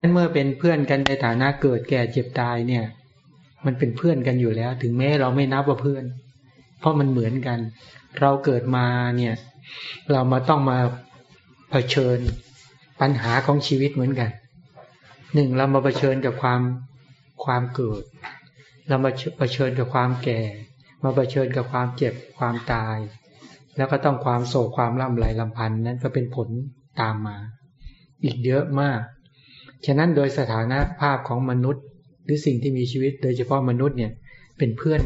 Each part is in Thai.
นั่นเมื่อเป็นเพื่อนกันในฐานะเกิดแก่เจ็บตายเนี่ย มันเป็นเพื่อนกันอยู่แล้ว ถึงแม้เราไม่นับว่าเพื่อน เพราะมันเหมือนกัน เราเกิดมาเนี่ย เรามาต้องมาเผชิญปัญหาของชีวิตเหมือนกันหนึ่งเรามาเผชิญกับความความเกิด เรามาเผชิญกับความแก่ มาเผชิญกับความเจ็บความตาย แล้วก็ต้องความโศกความล่ำไรลำพันธ์นั้นก็เป็นผลตามมา อีกเยอะมาก ฉะนั้นโดยสถานะภาพของมนุษย์ หรือสิ่งที่มีชีวิต โดยเฉพาะมนุษย์เนี่ยเป็นเพื่อน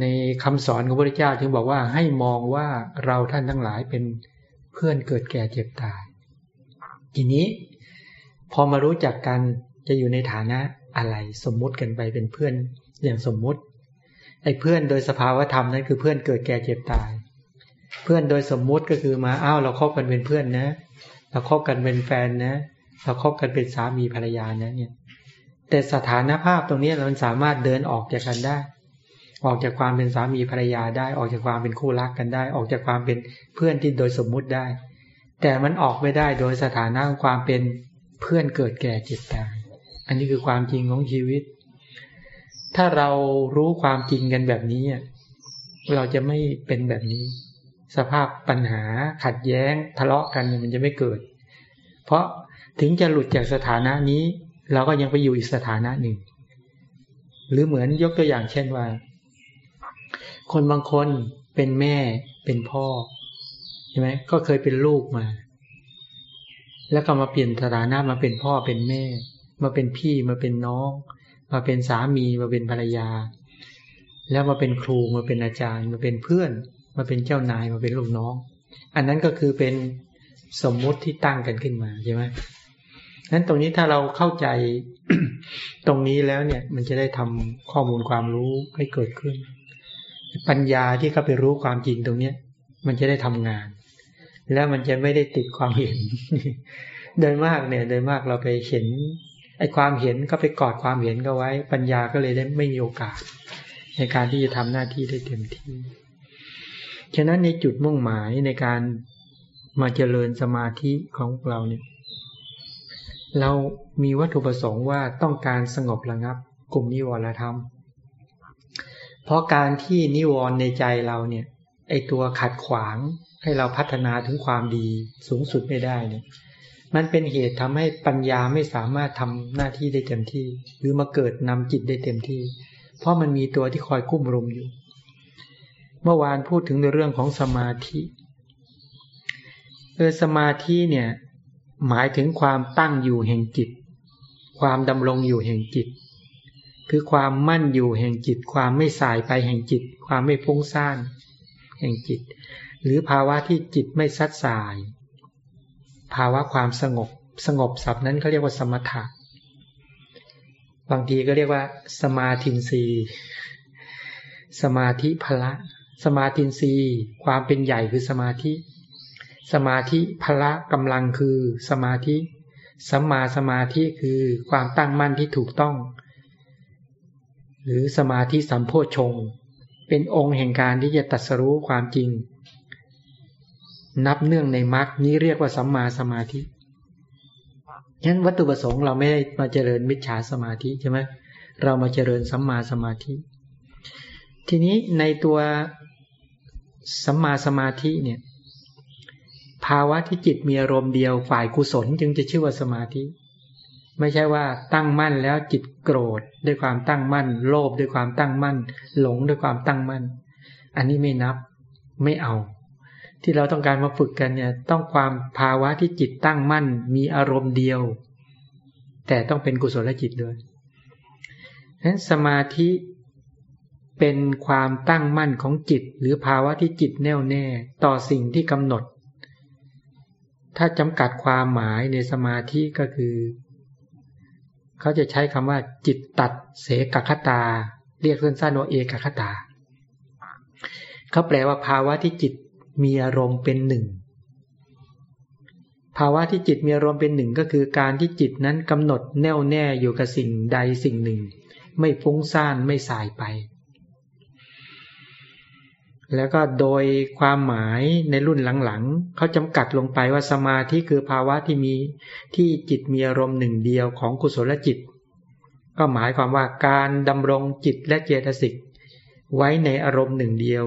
ในคำสอนของพระพุทธเจ้าถึงบอกว่าให้มองว่าเราท่านทั้งหลายเป็นเพื่อนเกิดแก่เจ็บตาย ทีนี้ พอมารู้จักกันจะอยู่ในฐานะอะไรสมมุติกันไปเป็นเพื่อนอย่างสมมุติไอ้เพื่อนโดยสภาวธรรมนั้นคือเพื่อนเกิดแก่เจ็บตาย เพื่อนโดยสมมุติก็คือมาอ้าวเราคบกันเป็นเพื่อนนะ เราคบกันเป็นแฟนนะ เราคบกันเป็นสามีภรรยานะเนี่ย แต่สถานภาพตรงนี้เราสามารถเดินออกจากกันได้ ออกจากความเป็นสามีภรรยาได้ ออกจากความเป็นคู่รักกันได้ ออกจากความเป็นเพื่อนที่โดยสมมุติได้ แต่มันออกไม่ได้โดยสถานะของความเป็นเพื่อนเกิดแก่เจ็บตาย อันนี้คือความจริงของชีวิต ถ้าเรารู้ความจริงกันแบบนี้เราจะไม่เป็นแบบนี้ สภาพปัญหาขัดแย้งทะเลาะกันมันจะไม่เกิด เพราะ ถึงจะหลุดจากสถานะนี้ เราก็ยังไปอยู่อีกสถานะหนึ่ง หรือเหมือนยกตัวอย่างเช่นว่า คนบางคนเป็นแม่เป็นพ่อใช่ไหมก็เคยเป็นลูกมา แล้วก็มาเปลี่ยนสถานะมาเป็นพ่อเป็นแม่ มาเป็นพี่มาเป็นน้อง มาเป็นสามีมาเป็นภรรยา แล้วมาเป็นครูมาเป็นอาจารย์ มาเป็นเพื่อน มาเป็นเจ้านายมาเป็นลูกน้อง อันนั้นก็คือเป็นสมมุติที่ตั้งกันขึ้นมาใช่ไหม นั้นตรงนี้ถ้าเราเข้าใจตรงนี้แล้วเนี่ย มันจะได้ทำข้อมูลความรู้ให้เกิดขึ้น ปัญญาที่เข้าไปรู้ความจริงตรงเนี้ย มันจะได้ทำงาน แล้วมันจะไม่ได้ติดความเห็น โดยมากเนี่ย โดยมากเราไปเห็นไอ้ความเห็นก็ไปกอดความเห็นก็ไว้ ปัญญาก็เลยได้ไม่มีโอกาส ในการที่จะทำหน้าที่ได้เต็มที่ ฉะนั้นในจุดมุ่งหมายในการมาเจริญสมาธิของเราเนี่ย เรามีวัตถุประสงค์ว่าต้องการสงบระงับ กลุ่มนิวรธรรม เพราะการที่นิวรณ์ในใจเราเนี่ยไอตัวขัดขวางให้เราพัฒนาถึงความดีสูงสุดไม่ได้เนี่ยมันเป็นเหตุทำให้ปัญญาไม่สามารถทำหน้าที่ได้เต็มที่ หรือมาเกิดนำจิตได้เต็มที่ เพราะมันมีตัวที่คอยกุ้มรุมอยู่ เมื่อวานพูดถึงในเรื่องของสมาธิเออสมาธิเนี่ย หมายถึงความตั้งอยู่แห่งจิต ความดำรงอยู่แห่งจิต คือความมั่นอยู่แห่งจิต ความไม่สายไปแห่งจิต ความไม่ฟุ้งซ่านแห่งจิต หรือภาวะที่จิตไม่ซัดสาย ภาวะความสงบ สงบศัพท์นั้นเขาเรียกว่าสมถะบางทีก็เรียกว่า สมาธินรีสมาธิพละ สมาธินรีความเป็นใหญ่คือสมาธิ สมาธิพละกำลังคือสมาธิสัมมาสมาธิคือความตั้งมั่นที่ถูกต้อง หรือสมาธิสัมโพชงเป็นองค์แห่งการที่จะตัดสรู้ความจริง นับเนื่องในมรรคนี้เรียกว่าสัมมาสมาธิฉะนั้นวัตถุประสงค์เราไม่ได้มาเจริญมิจฉาสมาธิใช่ไหมเรามาเจริญสัมมาสมาธิ ทีนี้ในตัวสัมมาสมาธิเนี่ย ภาวะที่จิตมีอารมณ์เดียวฝ่ายกุศลจึงจะชื่อว่าสมาธิ ไม่ใช่ว่าตั้งมั่นแล้วจิตโกรธด้วยความตั้งมั่น โลภด้วยความตั้งมั่น หลงด้วยความตั้งมั่น อันนี้ไม่นับไม่เอา ที่เราต้องการมาฝึกกันเนี่ยต้องความภาวะที่จิตตั้งมั่น มีอารมณ์เดียว แต่ต้องเป็นกุศลจิตด้วยนั้นสมาธิเป็นความตั้งมั่นของจิต หรือภาวะที่จิตแน่วแน่ ต่อสิ่งที่กำหนด ถ้าจำกัดความหมายในสมาธิก็คือ เขาจะใช้คำว่า จิตตัดเสกคตา เรียกสั้นๆว่าเอกคตา เขาแปลว่าภาวะที่จิตมีอารมณ์เป็นหนึ่ง ภาวะที่จิตมีอารมณ์เป็นหนึ่งก็คือการที่จิตนั้นกำหนดแน่วแน่อยู่กับสิ่งใดสิ่งหนึ่ง ไม่ฟุ้งซ่านไม่สายไป แล้วก็โดยความหมายในรุ่นหลังๆ เขาจำกัดลงไปว่าสมาธิคือภาวะที่มีที่จิตมีอารมณ์หนึ่งเดียวของกุศลจิต ก็หมายความว่าการดำรงจิตและเจตสิกไว้ในอารมณ์หนึ่งเดียว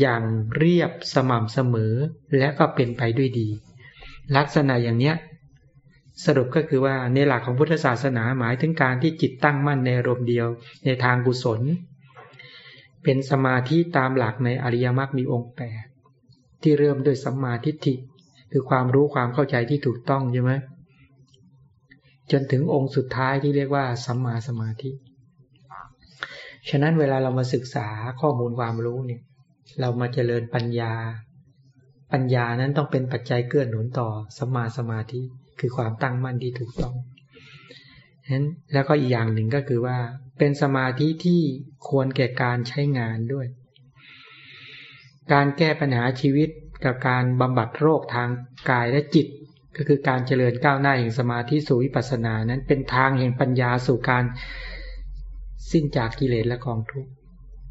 อย่างเรียบสม่ำเสมอและก็เป็นไปด้วยดี ลักษณะอย่างเนี้ยสรุปก็คือว่าในหลักของพุทธศาสนาหมายถึงการที่จิตตั้งมั่นในอารมณ์เดียว ในทางกุศล เป็นสมาธิตามหลักในอริยมรรคมีองค์แปดที่เริ่มด้วยสัมมาทิฏฐิ คือความรู้ความเข้าใจที่ถูกต้องใช่ไหมจนถึงองค์สุดท้ายที่เรียกว่าสัมมาสมาธิ ฉะนั้นเวลาเรามาศึกษาข้อมูลความรู้เนี่ย เรามาเจริญปัญญา ปัญญานั้นต้องเป็นปัจจัยเกื้อหนุนต่อสัมมาสมาธิคือความตั้งมั่นที่ถูกต้องนั้นแล้วก็อีกอย่างหนึ่งก็คือว่า เป็นสมาธิที่ควรแก่การใช้งานด้วย การแก้ปัญหาชีวิตกับการบำบัดโรคทางกายและจิต ก็คือการเจริญก้าวหน้าแห่งสมาธิสู่วิปัสสนานั้นเป็นทางแห่งปัญญาสู่การสิ้นจากกิเลสและกองทุกข์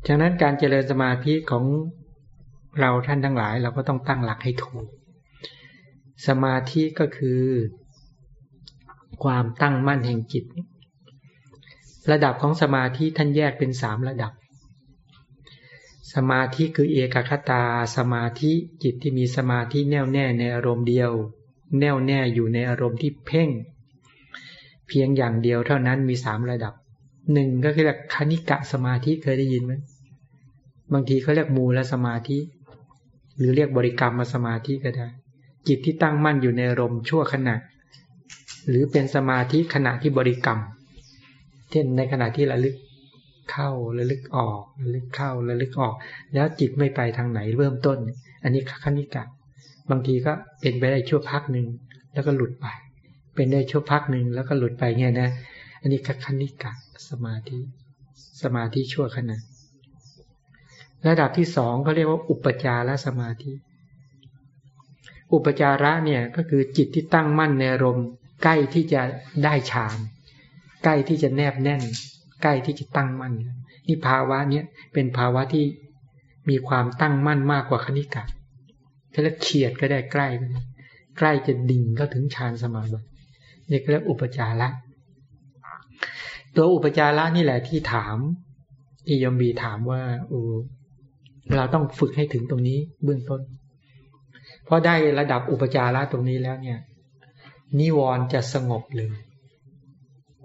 ฉะนั้นการเจริญสมาธิของเราท่านทั้งหลายเราก็ต้องตั้งหลักให้ถูก สมาธิก็คือ ความตั้งมั่นแห่งจิต ระดับของสมาธิท่านแยกเป็นสามระดับ สมาธิคือเอกคตา สมาธิจิตที่มีสมาธิแน่วแน่ในอารมณ์เดียว แน่วแน่อยู่ในอารมณ์ที่เพ่ง เพียงอย่างเดียวเท่านั้นมีสามระดับหนึ่งก็คือเรียกคณิกะสมาธิเคยได้ยินไหมบางทีเขาเรียกมูลสมาธิ หรือเรียกบริกรรมมาสมาธิก็ได้ จิตที่ตั้งมั่นอยู่ในอารมณ์ชั่วขณะ หรือเป็นสมาธิขณะที่บริกรรม เช่นในขณะที่ระลึกเข้าระลึกออกระลึกเข้าระลึกออก แล้วจิตไม่ไปทางไหนเริ่มต้น อันนี้คณิกะบางทีก็เป็นไปได้ชั่วพักหนึ่งแล้วก็หลุดไป เป็นได้ชั่วพักหนึ่งแล้วก็หลุดไปเงี้ยนะ อันนี้คณิกะสมาธิ สมาธิชั่วขณะระดับที่สองเขาเรียกว่าอุปจารสมาธิ อุปจาระเนี่ยก็คือจิตที่ตั้งมั่นในอารมณ์ใกล้ที่จะได้ฌาน ใกล้ที่จะแนบแน่น ใกล้ที่จะตั้งมั่นนี่ภาวะเนี้ยเป็นภาวะที่มีความตั้งมั่นมากกว่าคณิกะถ้าเรียกเฉียดก็ได้ใกล้ใกล้จะดิ่งก็ถึงฌานสมาบัตินี่เรียกอุปจาระตัวอุปจาระนี่แหละที่ถามที่ยมบีถามว่าอเราต้องฝึกให้ถึงตรงนี้เบื้องต้นพอได้ระดับอุปจาระตรงนี้แล้วเนี่ย นิวรณ์จะสงบเลย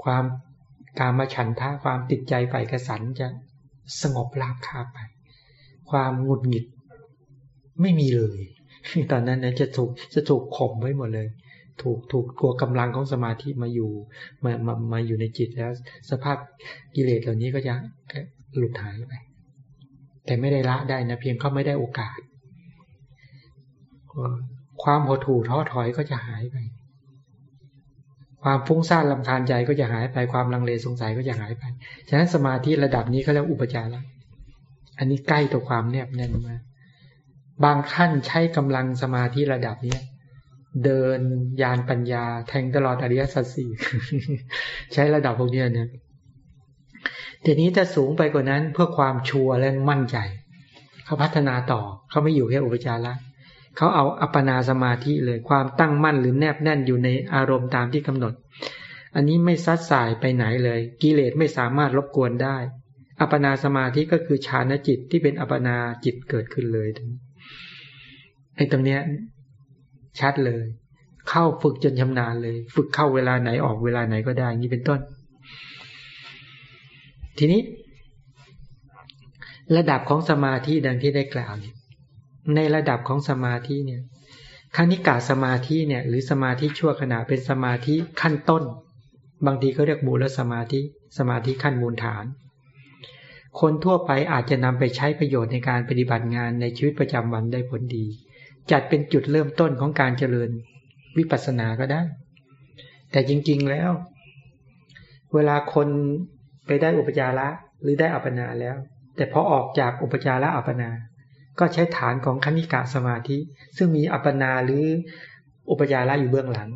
ความการมาฉันทะความติดใจใฝ่กระสันจะสงบราบคาไป ความหงุดหงิดไม่มีเลยตอนนั้นนะจะถูกจะถูกข่มไว้หมดเลย ถูกถูกกลัวกำลังของสมาธิมาอยู่มามามาอยู่ในจิตแล้ว สภาพกิเลสเหล่านี้ก็จะหลุดหายไป แต่ไม่ได้ละได้นะเพียงเขาไม่ได้โอกาส ความหดหู่ท้อถอยก็จะหายไป ความฟุ้งซ่านลำคาญใจก็จะหายไปความลังเลสงสัยก็จะหายไป ฉะนั้นสมาธิระดับนี้เขาเรียกอุปจาระอันนี้ใกล้ต่อความแนบแน่นมากบางขั้นใช้กำลังสมาธิระดับเนี้ยเดินยานปัญญา แทงตลอดอริยสัจสี่ใช้ระดับพวกนี้เนี่ยทีนี้ถ้าสูงไปกว่านั้นเพื่อความชัวร์และมั่นใจ เขาพัฒนาต่อเขาไม่อยู่แค่อุปจาระเขาเอาอัปปนาสมาธิเลยความตั้งมั่นหรือแนบแน่นอยู่ในอารมณ์ตามที่กำหนด อันนี้ไม่ซัดสายไปไหนเลย กิเลสไม่สามารถรบกวนได้ อัปปนาสมาธิก็คือฌานจิตที่เป็นอัปปนาจิตเกิดขึ้นเลยไอ้ตรงเนี้ยชัดเลย เข้าฝึกจนชำนาญเลย ฝึกเข้าเวลาไหนออกเวลาไหนก็ได้นี้เป็นต้น ทีนี้ ระดับของสมาธิดังที่ได้กล่าวเนี่ย ในระดับของสมาธิเนี่ยคณิกาสมาธิเนี่ย หรือสมาธิชั่วขณะเป็นสมาธิขั้นต้น บางทีเขาเรียกมูลสมาธิ สมาธิขั้นมูลฐาน คนทั่วไปอาจจะนำไปใช้ประโยชน์ในการปฏิบัติงานในชีวิตประจำวันได้ผลดี จัดเป็นจุดเริ่มต้นของการเจริญวิปัสสนาก็ได้ แต่จริง ๆแล้ว เวลาคนไปได้อุปจาระหรือได้อัปปนาแล้ว แต่พอออกจากอุปจาระอัปปนา ก็ใช้ฐานของคณิกะสมาธิ ซึ่งมีอัปปนาหรืออุปยาระอยู่เบื้องหลัง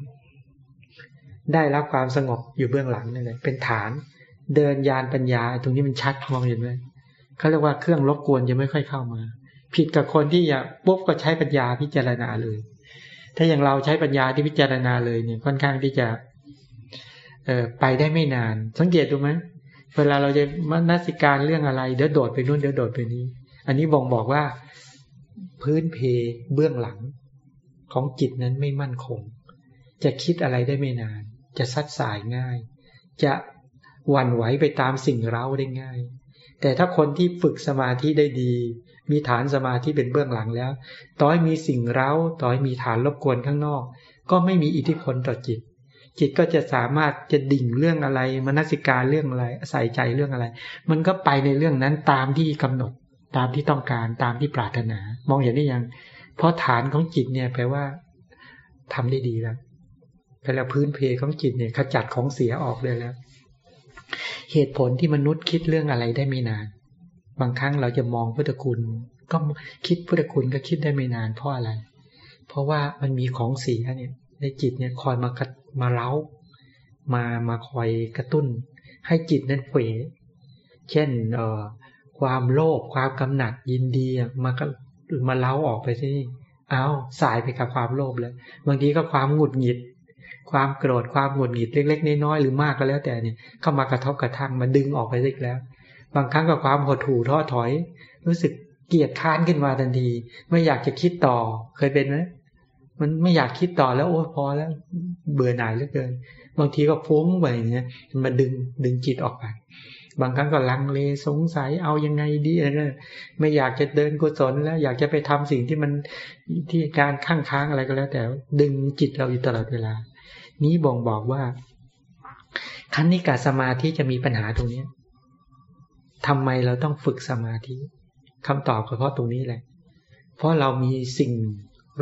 ได้รับความสงบอยู่เบื้องหลังนั่นแหละเป็นฐาน เดินยานปัญญา ตรงนี้มันชัดมองเห็นไหมเขาเรียกว่าเครื่องรบกวนจะไม่ค่อยเข้ามา ผิดกับคนที่อยากปุ๊บก็ใช้ปัญญาพิจารณาเลย ถ้าอย่างเราใช้ปัญญาที่พิจารณาเลยเนี่ยค่อนข้างที่จะเออไปได้ไม่นาน สังเกตดูไหมเวลาเราจะมานัสิการเรื่องอะไร เดี๋ยวโดดไปนู่นเดี๋ยวโดดไปนี้ อันนี้บ่งบอกว่า พื้นเพเบื้องหลัง ของจิตนั้นไม่มั่นคง จะคิดอะไรได้ไม่นาน จะซัดสายง่าย จะหวั่นไหวไปตามสิ่งเร้าได้ง่าย แต่ถ้าคนที่ฝึกสมาธิได้ดี มีฐานสมาธิเป็นเบื้องหลังแล้วต่อยมีสิ่งเร้าต่อยมีฐานรบกวนข้างนอก ก็ไม่มีอิทธิพลต่อจิตจิตก็จะสามารถจะดิ่งเรื่องอะไรมนสิการเรื่องอะไรใส่ใจเรื่องอะไร มันก็ไปในเรื่องนั้นตามที่กำหนด ตามที่ต้องการตามที่ปรารถนา มองอย่างนี้ยัง เพราะฐานของจิตเนี่ยแปลว่าทำได้ดีแล้วแปลว่าพื้นเพของจิตเนี่ย ขจัดของเสียออกเลยแล้ว เหตุผลที่มนุษย์คิดเรื่องอะไรได้ไม่นาน บางครั้งเราจะมองพุทธคุณ ก็คิดพุทธคุณก็คิดได้ไม่นานเพราะอะไร เพราะว่ามันมีของเสียเนี่ย ในจิตเนี่ยคอยมามาเล้า มามาคอยกระตุ้น ให้จิตนั้นเผยเช่น เออ ความโลภความกำหนัดยินดีมาก็มาเล้าออกไปสิเอาสายไปกับความโลภแล้วบางทีก็ความหงุดหงิด ความโกรธความหงุดหงิดเล็ก ๆน้อยๆหรือมากก็แล้ว แต่เนี่ยเข้ามากระทบกระทั่งมาดึงออกไปได้แล้ว บางครั้งก็ความหดหู่ท้อถอย รู้สึกเกลียดค้านขึ้นมาทันที ไม่อยากจะคิดต่อเคยเป็นไหมมันไม่อยากคิดต่อแล้วโอ้พอแล้ว เบื่อหน่ายเหลือเกิน บางทีก็ฟุ้งไปเนี่ยมาดึงดึงจิตออกไป บางครั้งก็ลังเลสงสัยเอายังไงดีอะไรไม่อยากจะเดินกุศลแล้ว อยากจะไปทำสิ่งที่มันที่การข้างค้างอะไรก็แล้ว แต่ดึงจิตเราอยู่ตลอดเวลา นี้บ่งบอกว่าคันนิกาสมาธิจะมีปัญหาตรงนี้ทำไมเราต้องฝึกสมาธิคำตอบก็เพราะตรงนี้แหละ เพราะเรามีสิ่ง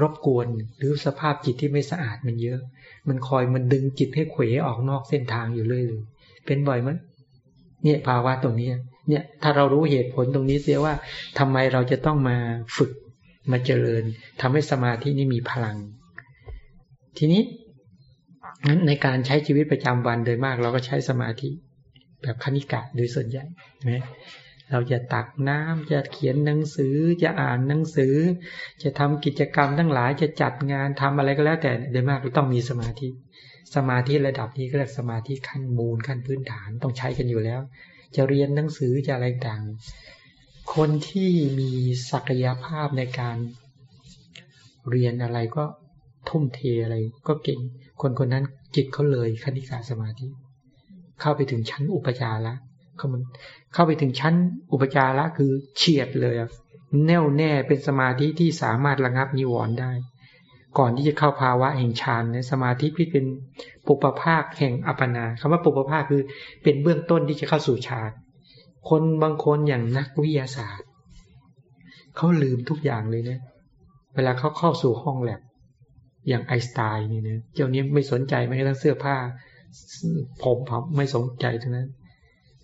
รบกวนหรือสภาพจิตที่ไม่สะอาดมันเยอะ มันคอยมันดึงจิตให้เขวออกนอกเส้นทางอยู่เรื่อยเลย เป็นบ่อยมั้ย เนี่ยภาวะตรงนี้เนี่ยถ้าเรารู้เหตุผลตรงนี้เสียว่าทำไมเราจะต้องมาฝึกมาเจริญทำให้สมาธินี้มีพลัง ทีนี้นั้นในการใช้ชีวิตประจำวันโดยมาก เราก็ใช้สมาธิ แบบคณิกะโดยส่วนใหญ่ไหมเราจะตักน้ำจะเขียนหนังสือจะอ่านหนังสือ จะทำกิจกรรมทั้งหลายจะจัดงานทำอะไรก็แล้วแต่โดยมากเราต้องมีสมาธิ สมาธิระดับนี้ก็เรียกสมาธิขั้นมูลขั้นพื้นฐานต้องใช้กันอยู่แล้ว จะเรียนหนังสือจะอะไรต่างคนที่มีศักยภาพในการเรียนอะไรก็ทุ่มเทอะไร ก็เก่ง คนคนนั้นจิตเขาเลยคณิกาสมาธิ เข้าไปถึงชั้นอุปจาระเขามันเข้าไปถึงชั้นอุปจาระคือเฉียดเลยแน่วแน่เป็นสมาธิที่สามารถระงับนิวรณ์ได้ ก่อนที่จะเข้าภาวะแห่งฌานในสมาธิที่เป็นปุปภาคแห่งอัปปนาคำว่าปุปภาคคือเป็นเบื้องต้นที่จะเข้าสู่ฌานคนบางคนอย่างนักวิทยาศาสตร์เขาลืมทุกอย่างเลยเนะเวลาเขาเข้าสู่ห้องแลบอย่างไอสไตน์นี่นะเจ้านี้ไม่สนใจไม่ทั้งเสื้อผ้า ผมผมไม่สนใจทั้งนั้น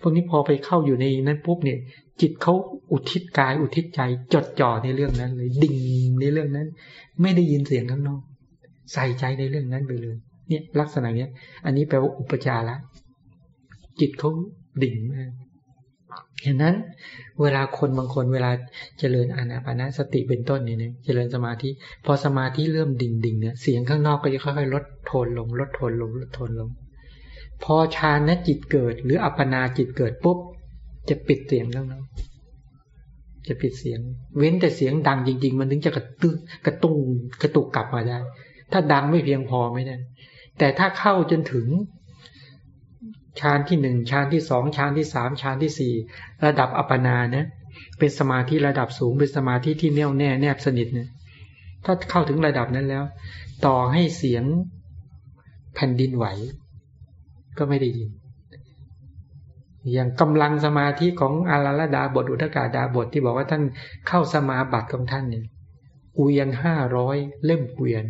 พวกนี้พอไปเข้าอยู่ในนั้นปุ๊บเนี่ย จิตเขาอุทิศกาย อุทิศใจจดจ่อในเรื่องนั้นเลย ดิ่งในเรื่องนั้น ไม่ได้ยินเสียงข้างนอก ใส่ใจในเรื่องนั้นไปเลย เนี่ย ลักษณะเนี้ย อันนี้แปลว่าอุปจาระจิตเขาดิ่งมากเห็นนั้น เวลาคนบางคนเวลาเจริญอานาปานาสติเป็นต้นเนี่ยเจริญสมาธิพอสมาธิเริ่มดิ่งดิ่งเนี่ยเสียงข้างนอกก็จะค่อยๆลดโทนลงลดโทนลงลดโทนลง พอฌานนะจิตเกิด หรืออัปปนาจิตเกิดปุ๊บ จะปิดเสียงข้างนอกจะปิดเสียง เว้นแต่เสียงดังจริง ๆ มันถึงจะกระตุ้กระตุ้งกระตุกกลับมาได้ ถ้าดังไม่เพียงพอไม่ได้แต่ถ้าเข้าจนถึงฌานที่หนึ่งฌานที่สองฌานที่สามฌานที่สี่ระดับอัปปนาเนี่ยเป็นสมาธิระดับสูงเป็นสมาธิที่แน่วแน่แนบสนิทเนี่ยถ้าเข้าถึงระดับนั้นแล้ว ต่อให้เสียงแผ่นดินไหว ก็ไม่ได้ยิน อย่างกำลังสมาธิของอาราลดาบทอุทกาดาบทที่บอกว่าท่านเข้าสมาบัติของท่านเนี่ยเกวียนห้าร้อยเล่มเกวียน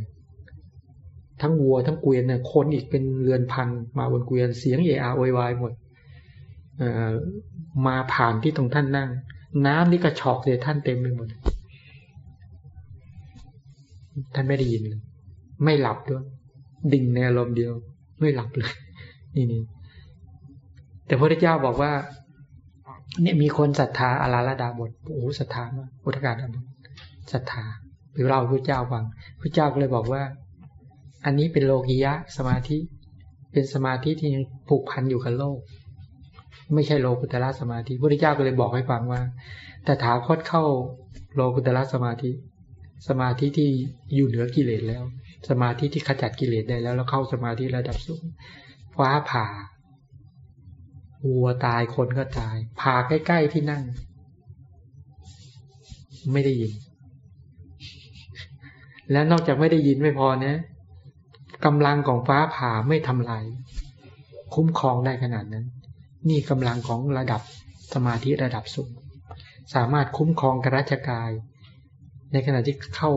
ทั้งวัวทั้งเกวียนเนี่ยคนอีกเป็นเรือนพันมาบนเกวียนเสียงเออาโวยวายหมดมาผ่านที่ตรงท่านนั่ง น้ำนี่กระชอกเลยท่านเต็มไปหมดท่านไม่ได้ยินเลยไม่หลับด้วย ดิ่งในอารมณ์เดียว ไม่หลับเลย นี่นี่แต่พระเจ้าบอกว่า เนี่ยมีคนศรัทธาอาราลดาบทโอ้ศรัทธามากอุทกาดาบทศรัทธาหรือเราพระเจ้าฟังพระเจ้าก็เลยบอกว่า อันนี้เป็นโลกิยะสมาธิ เป็นสมาธิที่ยังผูกพันอยู่กับโลก ไม่ใช่โลกุตละสมาธิพระเจ้าก็เลยบอกให้ฟังว่า แต่ถาคตเข้าโลกุตละสมาธิ สมาธิที่อยู่เหนือกิเลสแล้ว สมาธิที่ขจัดกิเลสได้แล้ว แล้วเข้าสมาธิระดับสูง ฟ้าผ่าวัวตายคนก็ตาย ผ่าใกล้ๆที่นั่ง ไม่ได้ยิน แล้วนอกจากไม่ได้ยินไม่พอนะกำลังของฟ้าผ่าไม่ทำลายคุ้มครองได้ขนาดนั้น นี่กำลังของระดับสมาธิระดับสูงสามารถคุ้มครองกระชกาย ในขณะที่เข้า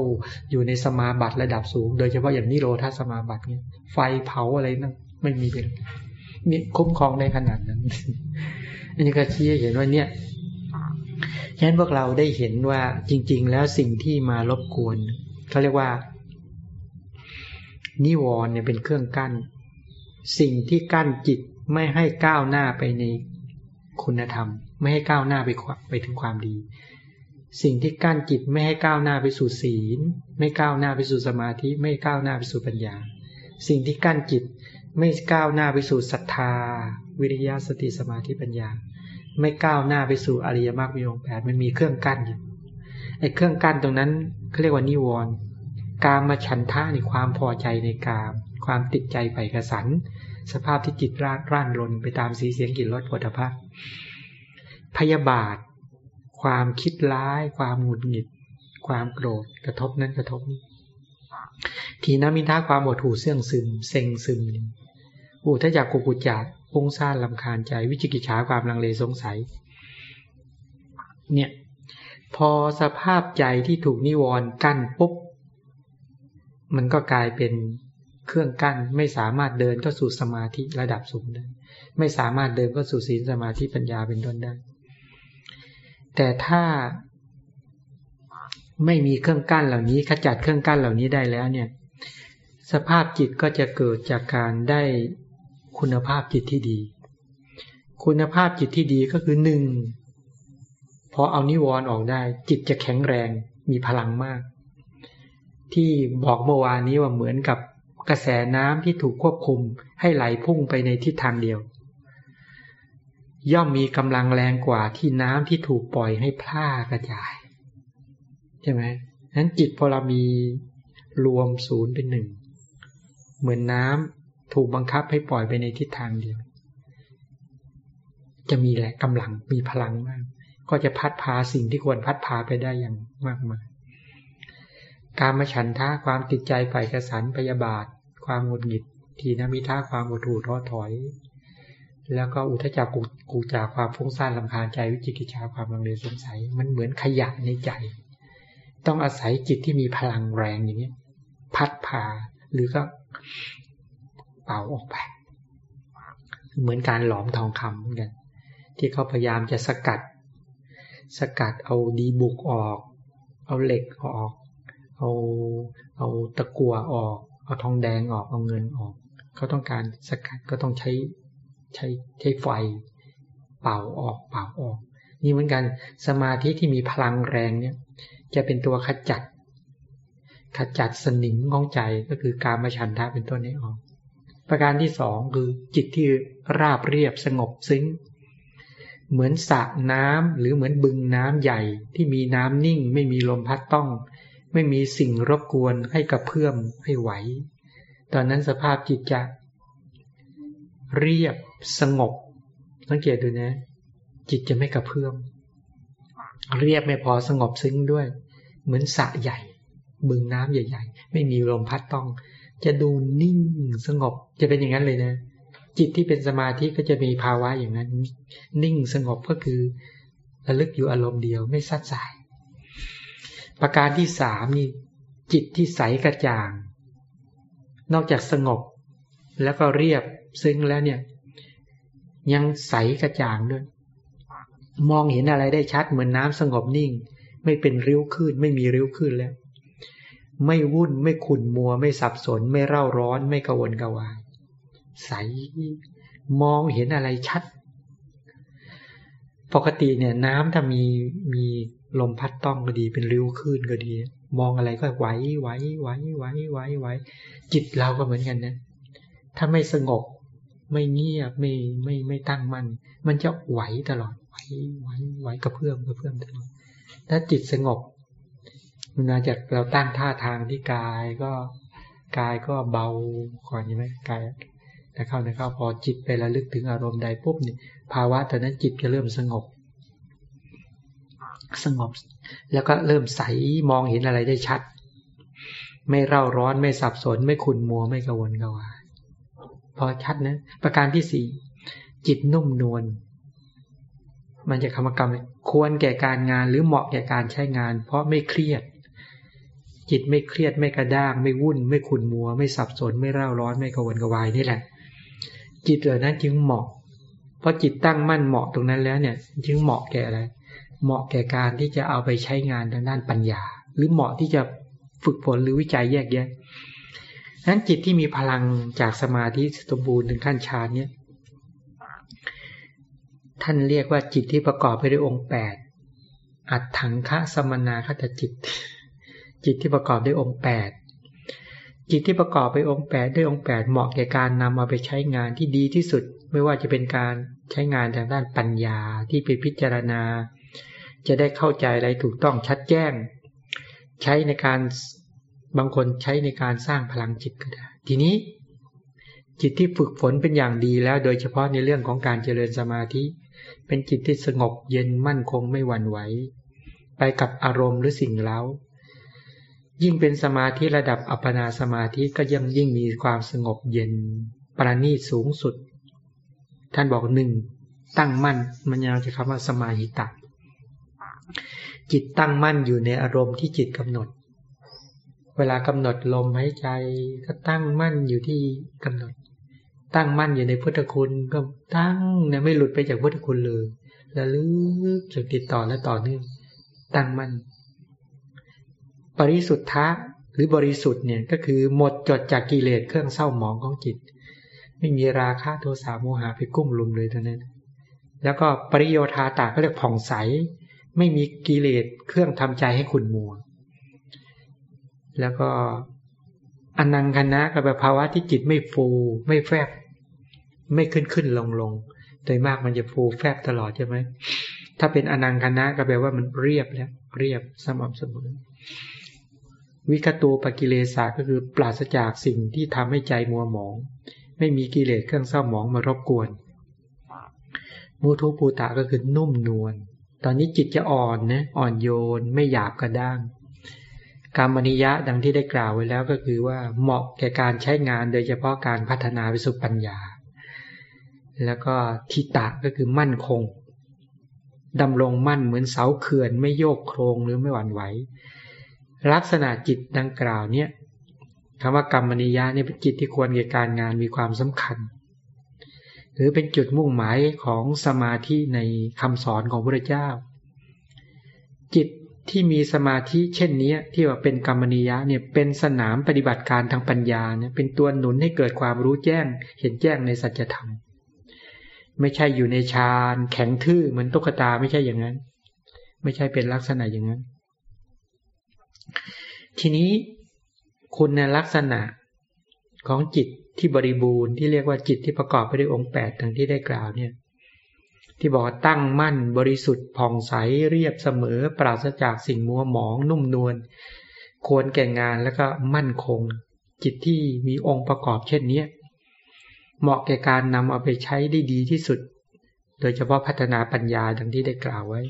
อยู่ในสมาบัติระดับสูง โดยเฉพาะอย่างนิโรธาสมาบัติเนี่ยไฟเผาอะไรนั่น ไม่มีเป็นนี่คุ้มครองได้ขนาดนั้น อันนี้ก็ชี้เห็นว่าเนี่ยฉะนั้นพวกเราได้เห็นว่าจริง ๆ แล้วสิ่งที่มารบกวนเขาเรียกว่า นิวรณ์เนี่ยเป็นเครื่องกั้น สิ่งที่กั้นจิตไม่ให้ก้าวหน้าไปในคุณธรรม ไม่ให้ก้าวหน้าไปไปถึงความดี สิ่งที่กั้นจิตไม่ให้ก้าวหน้าไปสู่ศีล ไม่ก้าวหน้าไปสู่สมาธิ ไม่ก้าวหน้าไปสู่ปัญญา สิ่งที่กั้นจิต ไม่ก้าวหน้าไปสู่ศรัทธา วิริยะสติสมาธิปัญญา ไม่ก้าวหน้าไปสู่อริยมรรคมีองค์แปดมันมีเครื่องกั้นอยู่ไอ้เครื่องกั้นตรงนั้นเขาเรียกว่านิวรณ์กามมาฉันทะในความพอใจในกาม ความติดใจใฝ่กระสัน สภาพที่จิตร่าร่านรนไปตามสีเสียงกลิ่นรสผลิภัณฑ์พยาบาท ความคิดร้าย ความหงุดหงิด ความโกรธกระทบนั้นกระทบนี้ ทีนามินทาความหดหู่เสื่องซึม เซ็งซึมอุทจักกุกุจักพุ่งซ่านลำคาญใจวิจิกิจฉาความลังเลสงสัย เนี่ย พอสภาพใจที่ถูกนิวรณ์กั้นปุ๊บ มันก็กลายเป็นเครื่องกั้นไม่สามารถเดินก็สู่สมาธิระดับสูงได้ ไม่สามารถเดินก็สู่ศีลสมาธิปัญญาเป็นต้นได้ แต่ถ้าไม่มีเครื่องกั้นเหล่านี้ขจัดเครื่องกั้นเหล่านี้ได้แล้วเนี่ย สภาพจิตก็จะเกิดจากการได้คุณภาพจิตที่ดี คุณภาพจิตที่ดีก็คือหนึ่งพอเอานิวรณ์ออกได้ จิตจะแข็งแรงมีพลังมาก ที่บอกเมื่อวานนี้ว่าเหมือนกับกระแสน้ำที่ถูกควบคุมให้ไหลพุ่งไปในทิศทางเดียว ย่อมมีกำลังแรงกว่าที่น้ำที่ถูกปล่อยให้พล่ากระจาย ใช่ไหมนั้นจิตพอเรามีรวมศูนย์เป็นหนึ่ง เหมือนน้ำถูกบังคับให้ปล่อยไปในทิศทางเดียว จะมีแหละกำลังมีพลังมาก ก็จะพัดพาสิ่งที่ควรพัดพาไปได้อย่างมากมาย การมาฉันท่าความติดใจฝ่ายกระสันพยาบาท ความหงุดหงิด ทีนมิท่าความอดหูท้อถอย แล้วก็อุทจักกุกูจากความฟุ้งซ่านลำคาญใจวิจิกิจชาความลังเลสงสัย มันเหมือนขยะในใจ ต้องอาศัยจิตที่มีพลังแรงอย่างนี้พัดพาหรือก็ เป่าออกไป เหมือนการหลอมทองคำเหมือนกัน ที่เขาพยายามจะสกัด สกัดเอาดีบุกออก เอาเหล็กออก เอาเอาตะกัวออก เอาทองแดงออกเอาเงินออก เขาต้องการสกัดก็ต้องใช้ใช้ใช้ไฟเป่าออกเป่าออก นี่เหมือนกันสมาธิที่มีพลังแรงเนี่ย จะเป็นตัวขจัด ขจัดสนิมของใจก็คือการมาฉันทะเป็นต้นนี้ออก ประการที่สองคือจิตที่ราบเรียบสงบซึ้ง เหมือนสระน้ำหรือเหมือนบึงน้ำใหญ่ที่มีน้ำนิ่ง ไม่มีลมพัดต้อง ไม่มีสิ่งรบกวนให้กระเพื่อมให้ไหว ตอนนั้นสภาพจิตจะ เรียบสงบ สังเกตดูนะ จิตจะไม่กระเพื่อม เรียบไม่พอสงบซึ้งด้วย เหมือนสระใหญ่ บึงน้ำใหญ่ ๆ ไม่มีลมพัดต้อง จะดูนิ่งสงบ จะเป็นอย่างนั้นเลยนะ จิตที่เป็นสมาธิก็จะมีภาวะอย่างนั้น นิ่งสงบก็คือระลึกอยู่อารมณ์เดียวไม่ซัดสาย ประการที่สามนี่จิตที่ใสกระจ่าง นอกจากสงบ แล้วก็เรียบซึ้งแล้วเนี่ย ยังใสกระจ่างด้วย มองเห็นอะไรได้ชัดเหมือนน้ำสงบนิ่ง ไม่เป็นริ้วขึ้น ไม่มีริ้วขึ้นแล้ว ไม่วุ่นไม่ขุ่นมัว ไม่สับสน ไม่เร่าร้อน ไม่กระวนกระวาย ใสมองเห็นอะไรชัด ปกติเนี่ย น้ำถ้ามีมีลมพัดต้องก็ดี เป็นริ้วขึ้นก็ดี มองอะไรก็ไหวไหวไหวไหวไหวไหวจิตเราก็เหมือนกันนะถ้าไม่สงบ ไม่เงียบไม่ไม่ไม่ตั้งมั่นมันจะไหวตลอดไหวไหวไหวกระเพื่อมกระเพื่อมตลอดถ้าจิตสงบ นมาจากเราตั้งท่าทางที่กายก็กายก็เบาก่อนใช่ไหมกายแต่เข้าแต่เข้าพอจิตไประลึกถึงอารมณ์ใดปุ๊บเนี่ยภาวะตอนนั้นจิตจะเริ่มสงบ สงบ แล้วก็เริ่มใสมองเห็นอะไรได้ชัด ไม่เร่าร้อนไม่สับสน ไม่ขุนมัวไม่กระวนกระวายพอชัดนะ ประการที่สี่จิตนุ่มนวลมันจะคำกรรมควรแก่การงานหรือเหมาะแก่การใช้งาน เพราะไม่เครียด จิตไม่เครียดไม่กระด้าง ไม่วุ่น ไม่ขุนมัว ไม่สับสน ไม่เร่าร้อนไม่กวนกวายนี่แหละ จิตเหล่านั้นจึงเหมาะเพราะจิตตั้งมั่นเหมาะตรงนั้นแล้วเนี่ย จึงเหมาะแก่อะไร เหมาะแก่การที่จะเอาไปใช้งานทางด้านปัญญา หรือเหมาะที่จะฝึกฝนหรือวิจัยแยกแยะนั้นจิตที่มีพลังจากสมาธิสมบูรณ์ถึงขั้นฌานเนี่ยท่านเรียกว่าจิตที่ประกอบไปด้วยองค์แปดอัดถังคะสมนาคตจิต จิตที่ประกอบด้วยองค์แปดจิตที่ประกอบไปองค์แปดด้วยองค์แปดเหมาะแก่การนำมาไปใช้งานที่ดีที่สุด ไม่ว่าจะเป็นการใช้งานทางด้านปัญญาที่ไปพิจารณา จะได้เข้าใจอะไรถูกต้องชัดแจ้ง ใช้ในการบางคนใช้ในการสร้างพลังจิตก็ได้ ทีนี้ จิตที่ฝึกฝนเป็นอย่างดีแล้ว โดยเฉพาะในเรื่องของการเจริญสมาธิ เป็นจิตที่สงบเย็นมั่นคงไม่หวั่นไหวไปกับอารมณ์หรือสิ่งเล้า ยิ่งเป็นสมาธิระดับอัปปนาสมาธิก็ยังยิ่งมีความสงบเย็นปราณีตสูงสุด ท่านบอกหนึ่งตั้งมั่นมันยังจะคำว่าสมาหิตะจิตตั้งมั่นอยู่ในอารมณ์ที่จิตกำหนด เวลากำหนดลมหายใจก็ตั้งมั่นอยู่ที่กำหนด ตั้งมั่นอยู่ในพุทธคุณก็ตั้งเนี่ยไม่หลุดไปจากพุทธคุณเลยแล้วลึกจนติดต่อและต่อเนื่องตั้งมั่น ปริสุทธะหรือบริสุทธิ์เนี่ยก็คือหมดจดจากกิเลสเครื่องเศร้าหมองของจิต ไม่มีราคะโทสะโมหะไปกุ้มลุมเลยเท่านั้น แล้วก็ปริโยธาตาก็เรียกผ่องใส ไม่มีกิเลสเครื่องทำใจให้ขุ่นมัว แล้วก็อนังคณะกับภาวะที่จิตไม่ฟูไม่แฟบ ไม่ขึ้นขึ้นลงลงโดยมากมันจะฟูแฟบตลอดใช่ไหมถ้าเป็นอนังคณะก็แปลว่ามันเรียบแล้ว เรียบสม่ำเสมอ วิคตูปกิเลสาก็คือปราศจากสิ่งที่ทำให้ใจมัวหมอง ไม่มีกิเลสเครื่องเศร้าหมองมารบกวนมุทุปูตะก็คือนุ่มนวล ตอนนี้จิตจะอ่อนนะอ่อนโยนไม่หยาบกระด้างกรรมนิยะดังที่ได้กล่าวไว้แล้วก็คือว่าเหมาะแก่การใช้งานโดยเฉพาะการพัฒนาไปสู่ปัญญา แล้วก็ทิตะก็คือมั่นคงดำรงมั่นเหมือนเสาเขื่อนไม่โยกโครงหรือไม่หวั่นไหว ลักษณะจิตดังกล่าวเนี่ยคำว่ากรรมนิยาเนี่ยเป็นจิตที่ควรแก่การงานมีความสำคัญ หรือเป็นจุดมุ่งหมายของสมาธิในคำสอนของพระเจ้า จิตที่มีสมาธิเช่นนี้ที่ว่าเป็นกรรมนิยะเนี่ยเป็นสนามปฏิบัติการทางปัญญาเนี่ยเป็นตัวหนุนให้เกิดความรู้แจ้ง เห็นแจ้งในสัจธรรม ไม่ใช่อยู่ในฌานแข็งทื่อเหมือนตุ๊กตาไม่ใช่อย่างนั้น ไม่ใช่เป็นลักษณะอย่างนั้น ทีนี้คุณในลักษณะของจิตที่บริบูรณ์ที่เรียกว่าจิตที่ประกอบไปด้วยองค์แปดดังที่ได้กล่าวเนี่ย ที่บอกตั้งมั่นบริสุทธิ์ผ่องใสเรียบเสมอ ปราศจากสิ่งมัวหมอง นุ่มนวลควรแก่งานแล้วก็มั่นคง จิตที่มีองค์ประกอบเช่นนี้เหมาะแก่การนำเอาไปใช้ได้ดีที่สุด โดยเฉพาะพัฒนาปัญญาดังที่ได้กล่าวไว้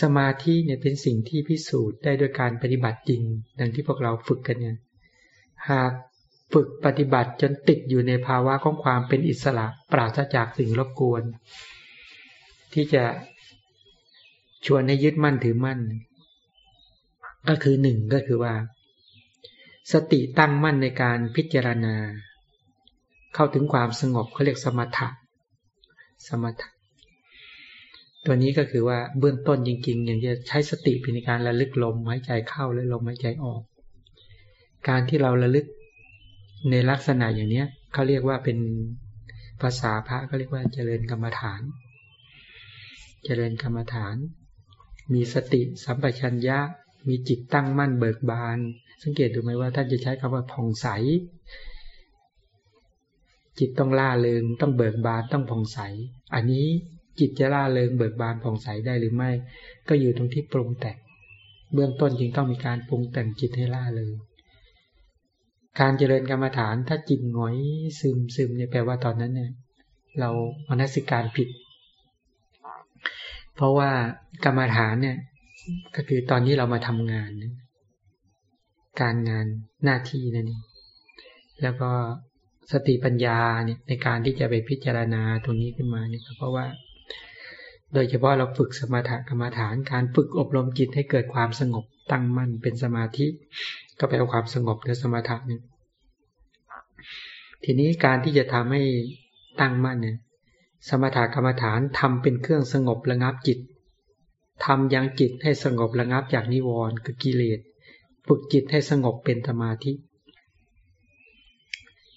สมาธิเนี่ยเป็นสิ่งที่พิสูจน์ได้โดยการปฏิบัติจริง ดังที่พวกเราฝึกกันเนี่ยหากฝึกปฏิบัติจนติดอยู่ในภาวะของความเป็นอิสระปราศจากสิ่งรบกวน ที่จะชวนให้ยึดมั่นถือมั่น ก็คือหนึ่งก็คือว่า สติตั้งมั่นในการพิจารณา เข้าถึงความสงบเขาเรียกสมถะสมถะ ตัวนี้ก็คือว่าเบื้องต้นจริงๆอย่างจะใช้สติเป็นการระลึกลมหายใจเข้าและลมหายใจออก การที่เราระลึกในลักษณะอย่างเนี้ยเขาเรียกว่าเป็นภาษาพระเขาเรียกว่าเจริญกรรมฐาน เจริญกรรมฐาน มีสติสัมปชัญญะ มีจิตตั้งมั่นเบิกบาน สังเกตดูไหมว่าท่านจะใช้คำว่าผ่องใส จิตต้องล่าเริงต้องเบิกบานต้องผ่องใส อันนี้ จิตจะล่าเริงเบิกบานผ่องใสได้หรือไม่ ก็อยู่ตรงที่ปรุงแต่งเบื้องต้นจึงต้องมีการปรุงแต่งจิตให้ล่าเริงการเจริญกรรมฐานถ้าจิตหงอยซึมซึมเนี่ยแปลว่าตอนนั้นเนี่ย เรามนสิการผิด เพราะว่ากรรมฐานเนี่ย ก็คือตอนนี้เรามาทำงาน การงานหน้าที่นั่นเองแล้วก็สติปัญญาเนี่ยในการที่จะไปพิจารณาตรงนี้ขึ้นมาเนี่ยเพราะว่า โดยเฉพาะเราฝึกสมถกรรมฐานการฝึกอบรมจิตให้เกิดความสงบตั้งมั่นเป็นสมาธิ ก็แปลว่าความสงบหรือสมถะนี่ทีนี้การที่จะทำให้ตั้งมั่นเนี่ยสมถกรรมฐานทำเป็นเครื่องสงบระงับจิตทำยังจิตให้สงบระงับจากนิวรณ์คือกิเลสฝึกจิตให้สงบเป็นสมาธิ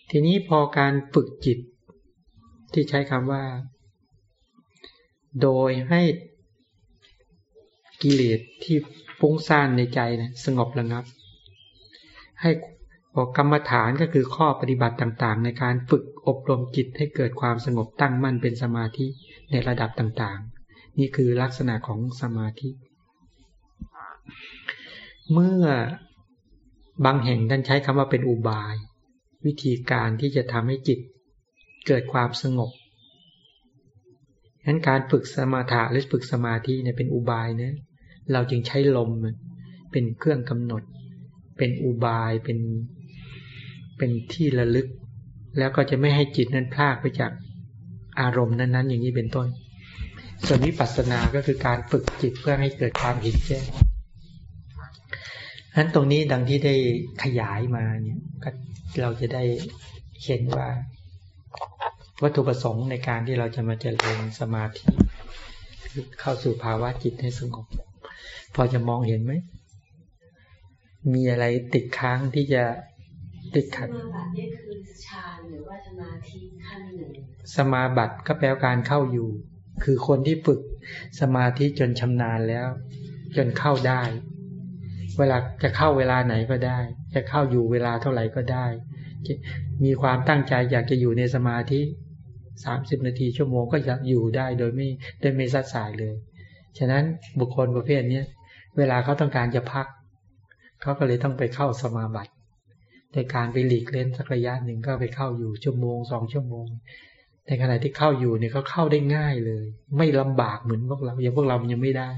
ทีนี้พอการฝึกจิตที่ใช้คำว่า โดยให้กิเลสที่ฟุ้งซ่านในใจนะสงบระงับ ให้กรรมฐานก็คือข้อปฏิบัติต่างๆ ในการฝึกอบรมจิตให้เกิดความสงบตั้งมั่นเป็นสมาธิในระดับต่างๆ นี่คือลักษณะของสมาธิ เมื่อบางแห่งท่านใช้คำว่าเป็นอุบาย วิธีการที่จะทำให้จิตเกิดความสงบ นั้นการฝึกสมาธิหรือฝึกสมาธิเนี่ยเป็นอุบายนะ เราจึงใช้ลมเป็นเครื่องกำหนด เป็นอุบายเป็นเป็นที่ระลึก แล้วก็จะไม่ให้จิตนั้นพลากไปจากอารมณ์นั้น ๆ อย่างนี้เป็นต้น ส่วนวิปัสสนาก็คือการฝึกจิตเพื่อให้เกิดความเห็นแจ้งนั้นตรงนี้ดังที่ได้ขยายมาเนี่ยเราจะได้เห็นว่า วัตถุประสงค์ในการที่เราจะมาเจริญสมาธิเข้าสู่ภาวะจิตให้สงบ พอจะมองเห็นไหม มีอะไรติดค้างที่จะติดขัดสมาบัตินี่คือฌานหรือว่าสมาธิขั้นหนึ่งสมาบัติก็แปลการเข้าอยู่ คือคนที่ฝึกสมาธิจนชำนาญแล้ว จนเข้าได้ เวลาจะเข้าเวลาไหนก็ได้ จะเข้าอยู่เวลาเท่าไหร่ก็ได้ มีความตั้งใจอยากจะอยู่ในสมาธิ สามสิบนาทีชั่วโมงก็จะอยู่ได้โดยไม่โดยไม่ซัดสายเลย ฉะนั้นบุคคลประเภทนี้เวลาเขาต้องการจะพัก เขาก็เลยต้องไปเข้าสมาบัติในการไปหลีกเล่นสักระยะหนึ่งก็ไปเข้าอยู่ชั่วโมงสองชั่วโมง ในขณะที่เข้าอยู่เนี่ยเขาเข้าได้ง่ายเลย ไม่ลำบากเหมือนพวกเราอย่างพวกเรายังไม่ได้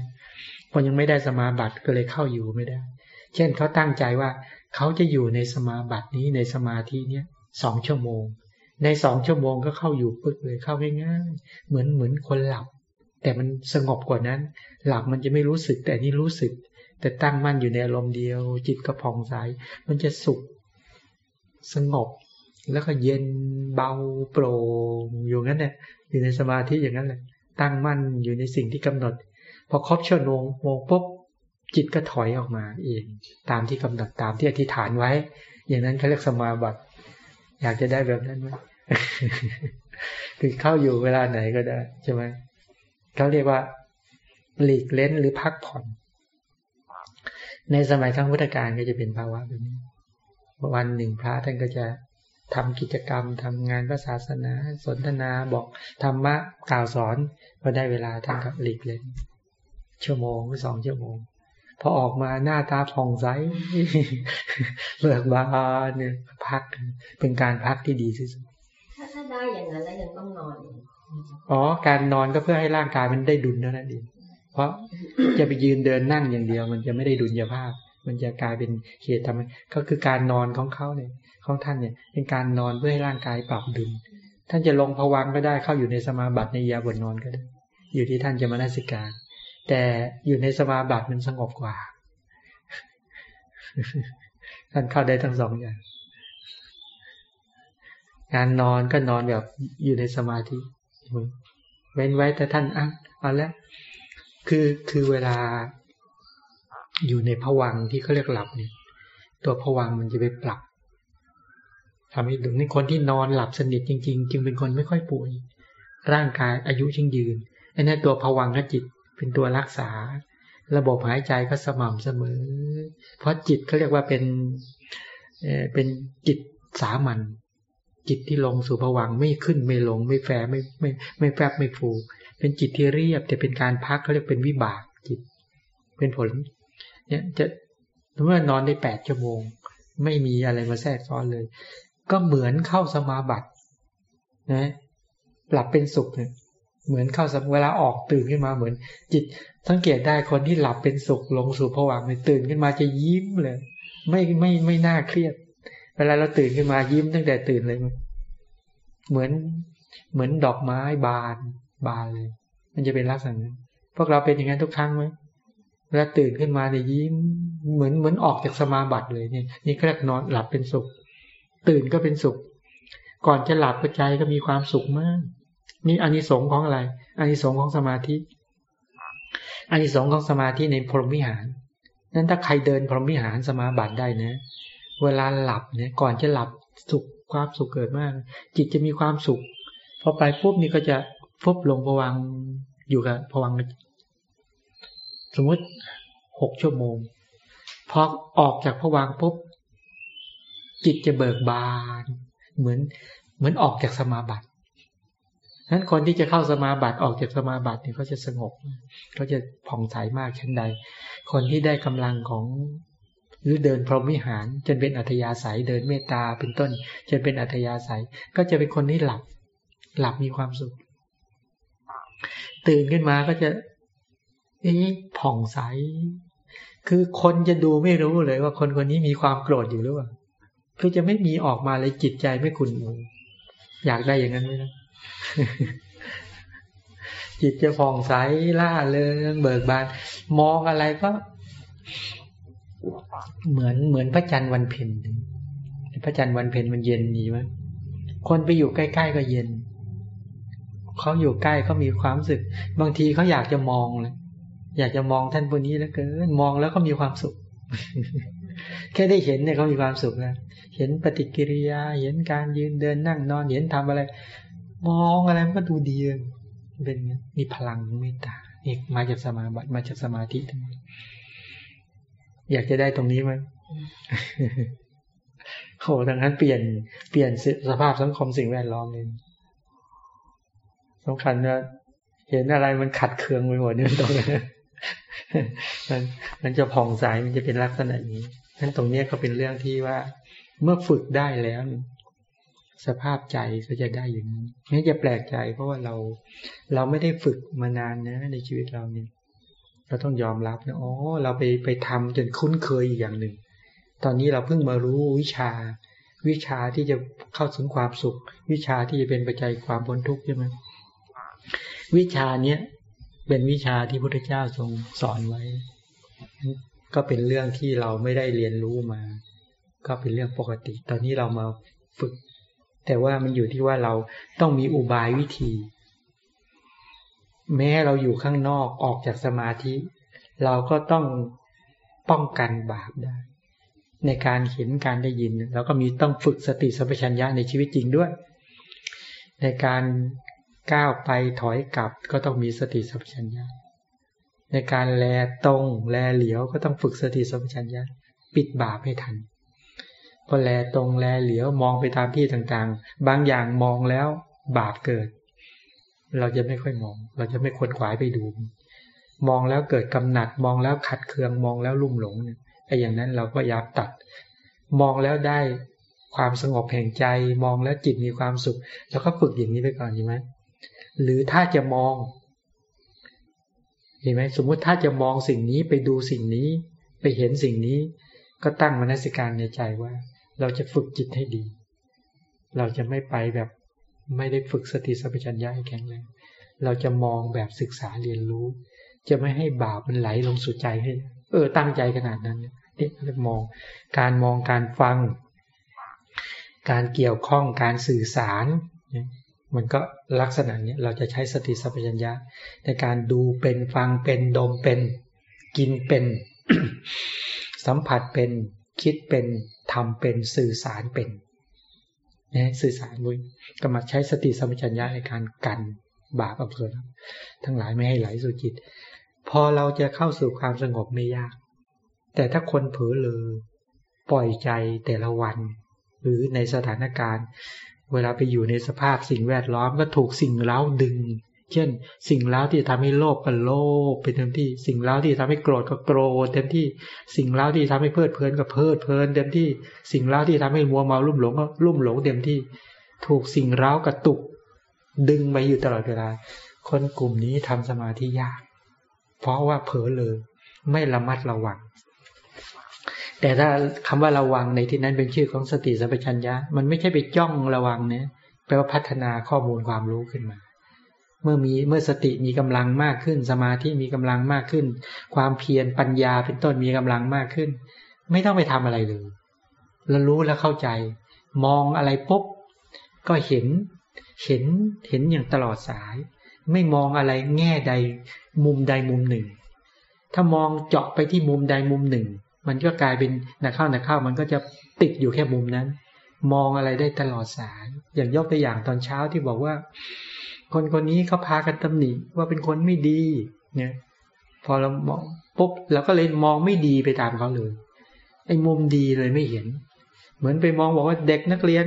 พอยังไม่ได้สมาบัติก็เลยเข้าอยู่ไม่ได้ เช่นเขาตั้งใจว่าเขาจะอยู่ในสมาบัตินี้ในสมาธิเนี้ยสองชั่วโมง ในสองชั่วโมงก็เข้าอยู่ปึ๊กเลยเข้าง่ายๆเหมือนเหมือนคนหลับ แต่มันสงบกว่านั้น หลับมันจะไม่รู้สึกแต่นี่รู้สึก แต่ตั้งมั่นอยู่ในอารมณ์เดียว จิตก็ผ่องใสมันจะสุข สงบ แล้วก็เย็นเบาโปร่งอยู่งั้นเนี่ยอยู่ในสมาธิอย่างนั้นแหละตั้งมั่นอยู่ในสิ่งที่กำหนด พอครบชั่วโมงโมงปุ๊บจิตก็ถอยออกมาเอง ตามที่กำหนดตามที่อธิษฐานไว้ อย่างนั้นเขาเรียกสมาบัติ อยากจะได้แบบนั้นไหมคือเข้าอยู่เวลาไหนก็ได้ใช่ไหมเขาเรียกว่า หลีกเล้นหรือพักผ่อน ในสมัยครั้งพุทธกาลก็จะเป็นภาวะแบบนี้วันหนึ่งพระท่านก็จะทำกิจกรรมทำงานพระศาสนา สนทนาบอกธรรมะกล่าวสอนพอได้เวลาท่านก็หลีกเล่นชั่วโมงหรือสองชั่วโมง พอออกมาหน้าตาผ่องใสเบิกบานเนี่ยพักเป็นการพักที่ดีที่สุดถ้าถ้าได้อย่างนั้นแล้วยังต้องนอนอ๋อ การนอนก็เพื่อให้ร่างกายมันได้ดุลเท่านั้นเองเพราะจะไปยืนเดินนั่งอย่างเดียว มันจะไม่ได้ดุลยภาพ มันจะกลายเป็นเหตุทำให้ก็คือการนอนของเขาเนี่ยของท่านเนี่ย เป็นการนอนเพื่อให้ร่างกายปรับดุลท่านจะลงผวังก็ได้เข้าอยู่ในสมาบัติในยาบนนอนก็ได้ อยู่ที่ท่านจะมานาสิการ แต่อยู่ในสมาบัติมันสงบกว่าท่านเข้าได้ทั้งสองอย่างการนอนก็นอนแบบอยู่ในสมาธิเว้นไว้แต่ท่านอะเอาแล้วคือคือเวลาอยู่ในผวังที่เขาเรียกหลับเนี่ย ตัวผวังมันจะไปปรับทำให้ดูนี่คนที่นอนหลับสนิทจริง ๆ จึงเป็นคนไม่ค่อยป่วย ร่างกายอายุยิ่งยืนอันนี้ตัวผวังขจิต เป็นตัวรักษา ระบบหายใจก็สม่ำเสมอ เพราะจิตเขาเรียกว่าเป็นเอเป็นจิตสามัญจิตที่ลงสู่ผวังไม่ขึ้นไม่ลง ไม่แฝไม่ไม่ไม่แฝบไม่ฟู เป็นจิตที่เรียบ แต่เป็นการพักเขาเรียกเป็นวิบากจิต เป็นผล เนี่ยจะเมื่อนอนได้แปดชั่วโมง ไม่มีอะไรมาแทรกซ้อนเลย ก็เหมือนเข้าสมาบัตินะหลับเป็นสุขเนี่ย เหมือนเข้าเวลาออกตื่นขึ้นมาเหมือน จิตสังเกตได้คนที่หลับเป็นสุขลงสู่ผวังเนี่ยตื่นขึ้นมาจะยิ้มเลย ไม่ไม่ไม่น่าเครียด เวลาเราตื่นขึ้นมายิ้มตั้งแต่ตื่นเลย เหมือนเหมือนดอกไม้บานบานเลย มันจะเป็นลักษณะนั้นพวกเราเป็นอย่างนั้นทุกครั้งไหมเวลาตื่นขึ้นมาเนี่ยยิ้มเหมือนเหมือนออกจากสมาบัติเลยนี่นี่แค่นอนหลับเป็นสุข ตื่นก็เป็นสุข ก่อนจะหลับก็ใจก็มีความสุขมาก นี่อานิสงส์ของอะไรอานิสงส์ของสมาธิอานิสงส์ของสมาธิในพรหมวิหารนั้นถ้าใครเดินพรหมวิหารสมาบัติได้นะ เวลาหลับเนี่ย ก่อนจะหลับสุขความสุขเกิดมาก จิตจะมีความสุขพอไปปุ๊บนี่ก็จะฟุบลงผวังอยู่กับผวังสมมติหกชั่วโมงพอออกจากผวังปุ๊บจิตจะเบิกบาน เหมือนเหมือนออกจากสมาบัติ นั้นคนที่จะเข้าสมาบัติออกจากสมาบัติเนี่ยเขาจะสงบเขาจะผ่องใสมากเช่นใด คนที่ได้กำลังของหรือเดินพรหมวิหารจนเป็นอัธยาศัยเดินเมตตาเป็นต้นจนเป็นอัธยาศัย ก็จะเป็นคนที่หลับ หลับมีความสุข ตื่นขึ้นมาก็จะเอ๊ะผ่องใส คือคนจะดูไม่รู้เลยว่าคนคนนี้มีความโกรธอยู่หรือเปล่าคือจะไม่มีออกมาเลยจิตใจไม่ขุ่นมัวอยากได้อย่างนั้นไหมนะ จิตจะผ่องใสล่าเริงเบิกบาน มองอะไรก็ เหมือนเหมือนพระจันทร์วันเพ็ญพระจันทร์วันเพ็ญมันเย็นดีไหมคนไปอยู่ใกล้ๆก็เย็นเขาอยู่ใกล้เขามีความสึก บางทีเขาอยากจะมองเลยอยากจะมองท่านพวกนี้แล้วเกินมองแล้วก็มีความสุข แค่ได้เห็นเนี่ยเขามีความสุขแล้วเห็นปฏิกิริยา เห็นการยืนเดินนั่งนอนเห็นทำอะไร มองอะไรมันก็ดูดีเป็นมีพลังเมตตาเอกมาจากสมาบัติมาจากสมาธิทั้งนั้นอยากจะได้ตรงนี้ไหมโหดังนั้นเปลี่ยนเปลี่ยนสภาพสังคมสิ่งแวดล้อมเลยสำคัญว่าเห็นอะไรมันขัดเคืองไปหมดเนี่ยตรงนี้มันมันจะผ่องใสมันจะเป็นลักษณะนี้นั้นตรงนี้ก็เป็นเรื่องที่ว่า เมื่อฝึกได้แล้ว สภาพใจก็จะได้อย่างนี้นี่จะแปลกใจ เพราะว่าเราเราไม่ได้ฝึกมานานนะ ในชีวิตเราเนี่ยเราต้องยอมรับนะอ๋อเราไปไปทำจนคุ้นเคยอีกอย่างหนึ่ง ตอนนี้เราเพิ่งมารู้วิชา วิชาที่จะเข้าถึงความสุข วิชาที่จะเป็นปัจจัยความพ้นทุกข์ใช่ไหมวิชาเนี้ยเป็นวิชาที่พระพุทธเจ้าทรงสอนไว้ ก็เป็นเรื่องที่เราไม่ได้เรียนรู้มา ก็เป็นเรื่องปกติ ตอนนี้เรามาฝึก แต่ว่ามันอยู่ที่ว่าเราต้องมีอุบายวิธี แม้เราอยู่ข้างนอกออกจากสมาธิ เราก็ต้องป้องกันบาปได้ ในการเห็นการได้ยินเราก็มีต้องฝึกสติสัมปชัญญะในชีวิตจริงด้วย ในการก้าวไปถอยกลับก็ต้องมีสติสัมปชัญญะในการแลตรงแลเหลียวก็ต้องฝึกสติสัมปชัญญะปิดบาปให้ทัน พอแลตรงแลเหลียวมองไปตามที่ต่างๆ บางอย่างมองแล้วบาปเกิด เราจะไม่ค่อยมอง เราจะไม่ควรขวายไปดู มองแล้วเกิดกำหนัด มองแล้วขัดเคืองมองแล้วลุ่มหลงเนี่ยไอ้อย่างนั้นเราก็ยาบตัด มองแล้วได้ความสงบแห่งใจ มองแล้วจิตมีความสุข แล้วก็ฝึกอย่างนี้ไปก่อนใช่ไหมหรือถ้าจะมองเห็นไหมสมมุติถ้าจะมองสิ่งนี้ไปดูสิ่งนี้ ไปเห็นสิ่งนี้ ก็ตั้งมนสิการในใจว่า เราจะฝึกจิตให้ดี เราจะไม่ไปแบบไม่ได้ฝึกสติสัมปชัญญะให้แข็งแรงเราจะมองแบบศึกษาเรียนรู้ จะไม่ให้บาปมันไหลลงสู่ใจให้ เออ ตั้งใจขนาดนั้นเนี่ยเรียกมอง การมองการฟัง การเกี่ยวข้องการสื่อสาร มันก็ลักษณะนี้เราจะใช้สติสัมปชัญญะในการดูเป็นฟังเป็นดมเป็น กินเป็น สัมผัสเป็น คิดเป็นทำเป็นสื่อสารเป็นนะสื่อสารมุ้ยก็มาใช้สติสัมปชัญญะในการกันบาปอกุศลทั้งหลายไม่ให้ไหลสู่จิต พอเราจะเข้าสู่ความสงบไม่ยาก แต่ถ้าคนเผลอเลยปล่อยใจแต่ละวัน หรือในสถานการณ์ เวลาไปอยู่ในสภาพสิ่งแวดล้อมก็ถูกสิ่งเล้าดึง เช่น สิ่งเล้าที่ทำให้โลภก็โลภไปเต็มที่ สิ่งเล้าที่ทำให้โกรธก็โกรธเต็มที่ สิ่งเล้าที่ทำให้เพลิดเพลินก็เพลิดเพลินเต็มที่ สิ่งเล้าที่ทำให้มัวเมาลุ่มหลงก็ลุ่มหลงเต็มที่ ถูกสิ่งเล้ากระตุก ดึงไปอยู่ตลอดเวลา คนกลุ่มนี้ทำสมาธิยาก เพราะว่าเผลอเลย ไม่ระมัดระวัง แต่ถ้าคำว่าระวังในที่นั้นเป็นชื่อของสติสัมปชัญญะ มันไม่ใช่ไปจ้องระวังเนี่ยแปลว่าพัฒนาข้อมูลความรู้ขึ้นมา เมื่อมีเมื่อสติมีกำลังมากขึ้น สมาธิมีกำลังมากขึ้น ความเพียรปัญญาเป็นต้นมีกำลังมากขึ้น ไม่ต้องไปทำอะไรเลยเรารู้แล้วเข้าใจ มองอะไรปุ๊บก็เห็นเห็นเห็นอย่างตลอดสาย ไม่มองอะไรแง่ใดมุมใดมุมหนึ่ง ถ้ามองเจาะไปที่มุมใดมุมหนึ่ง มันก็กลายเป็นนักเข้านักเข้ามันก็จะติดอยู่แค่มุมนั้น มองอะไรได้ตลอดสาย อย่างยกตัวอย่างตอนเช้าที่บอกว่า คนคนนี้เขาพากันตำหนิว่าเป็นคนไม่ดีเนี่ยพอเรามองปุ๊บเราก็เลยมองไม่ดีไปตามเขาเลยไอ้มุมดีเลยไม่เห็น เหมือนไปมองบอกว่าเด็กนักเรียน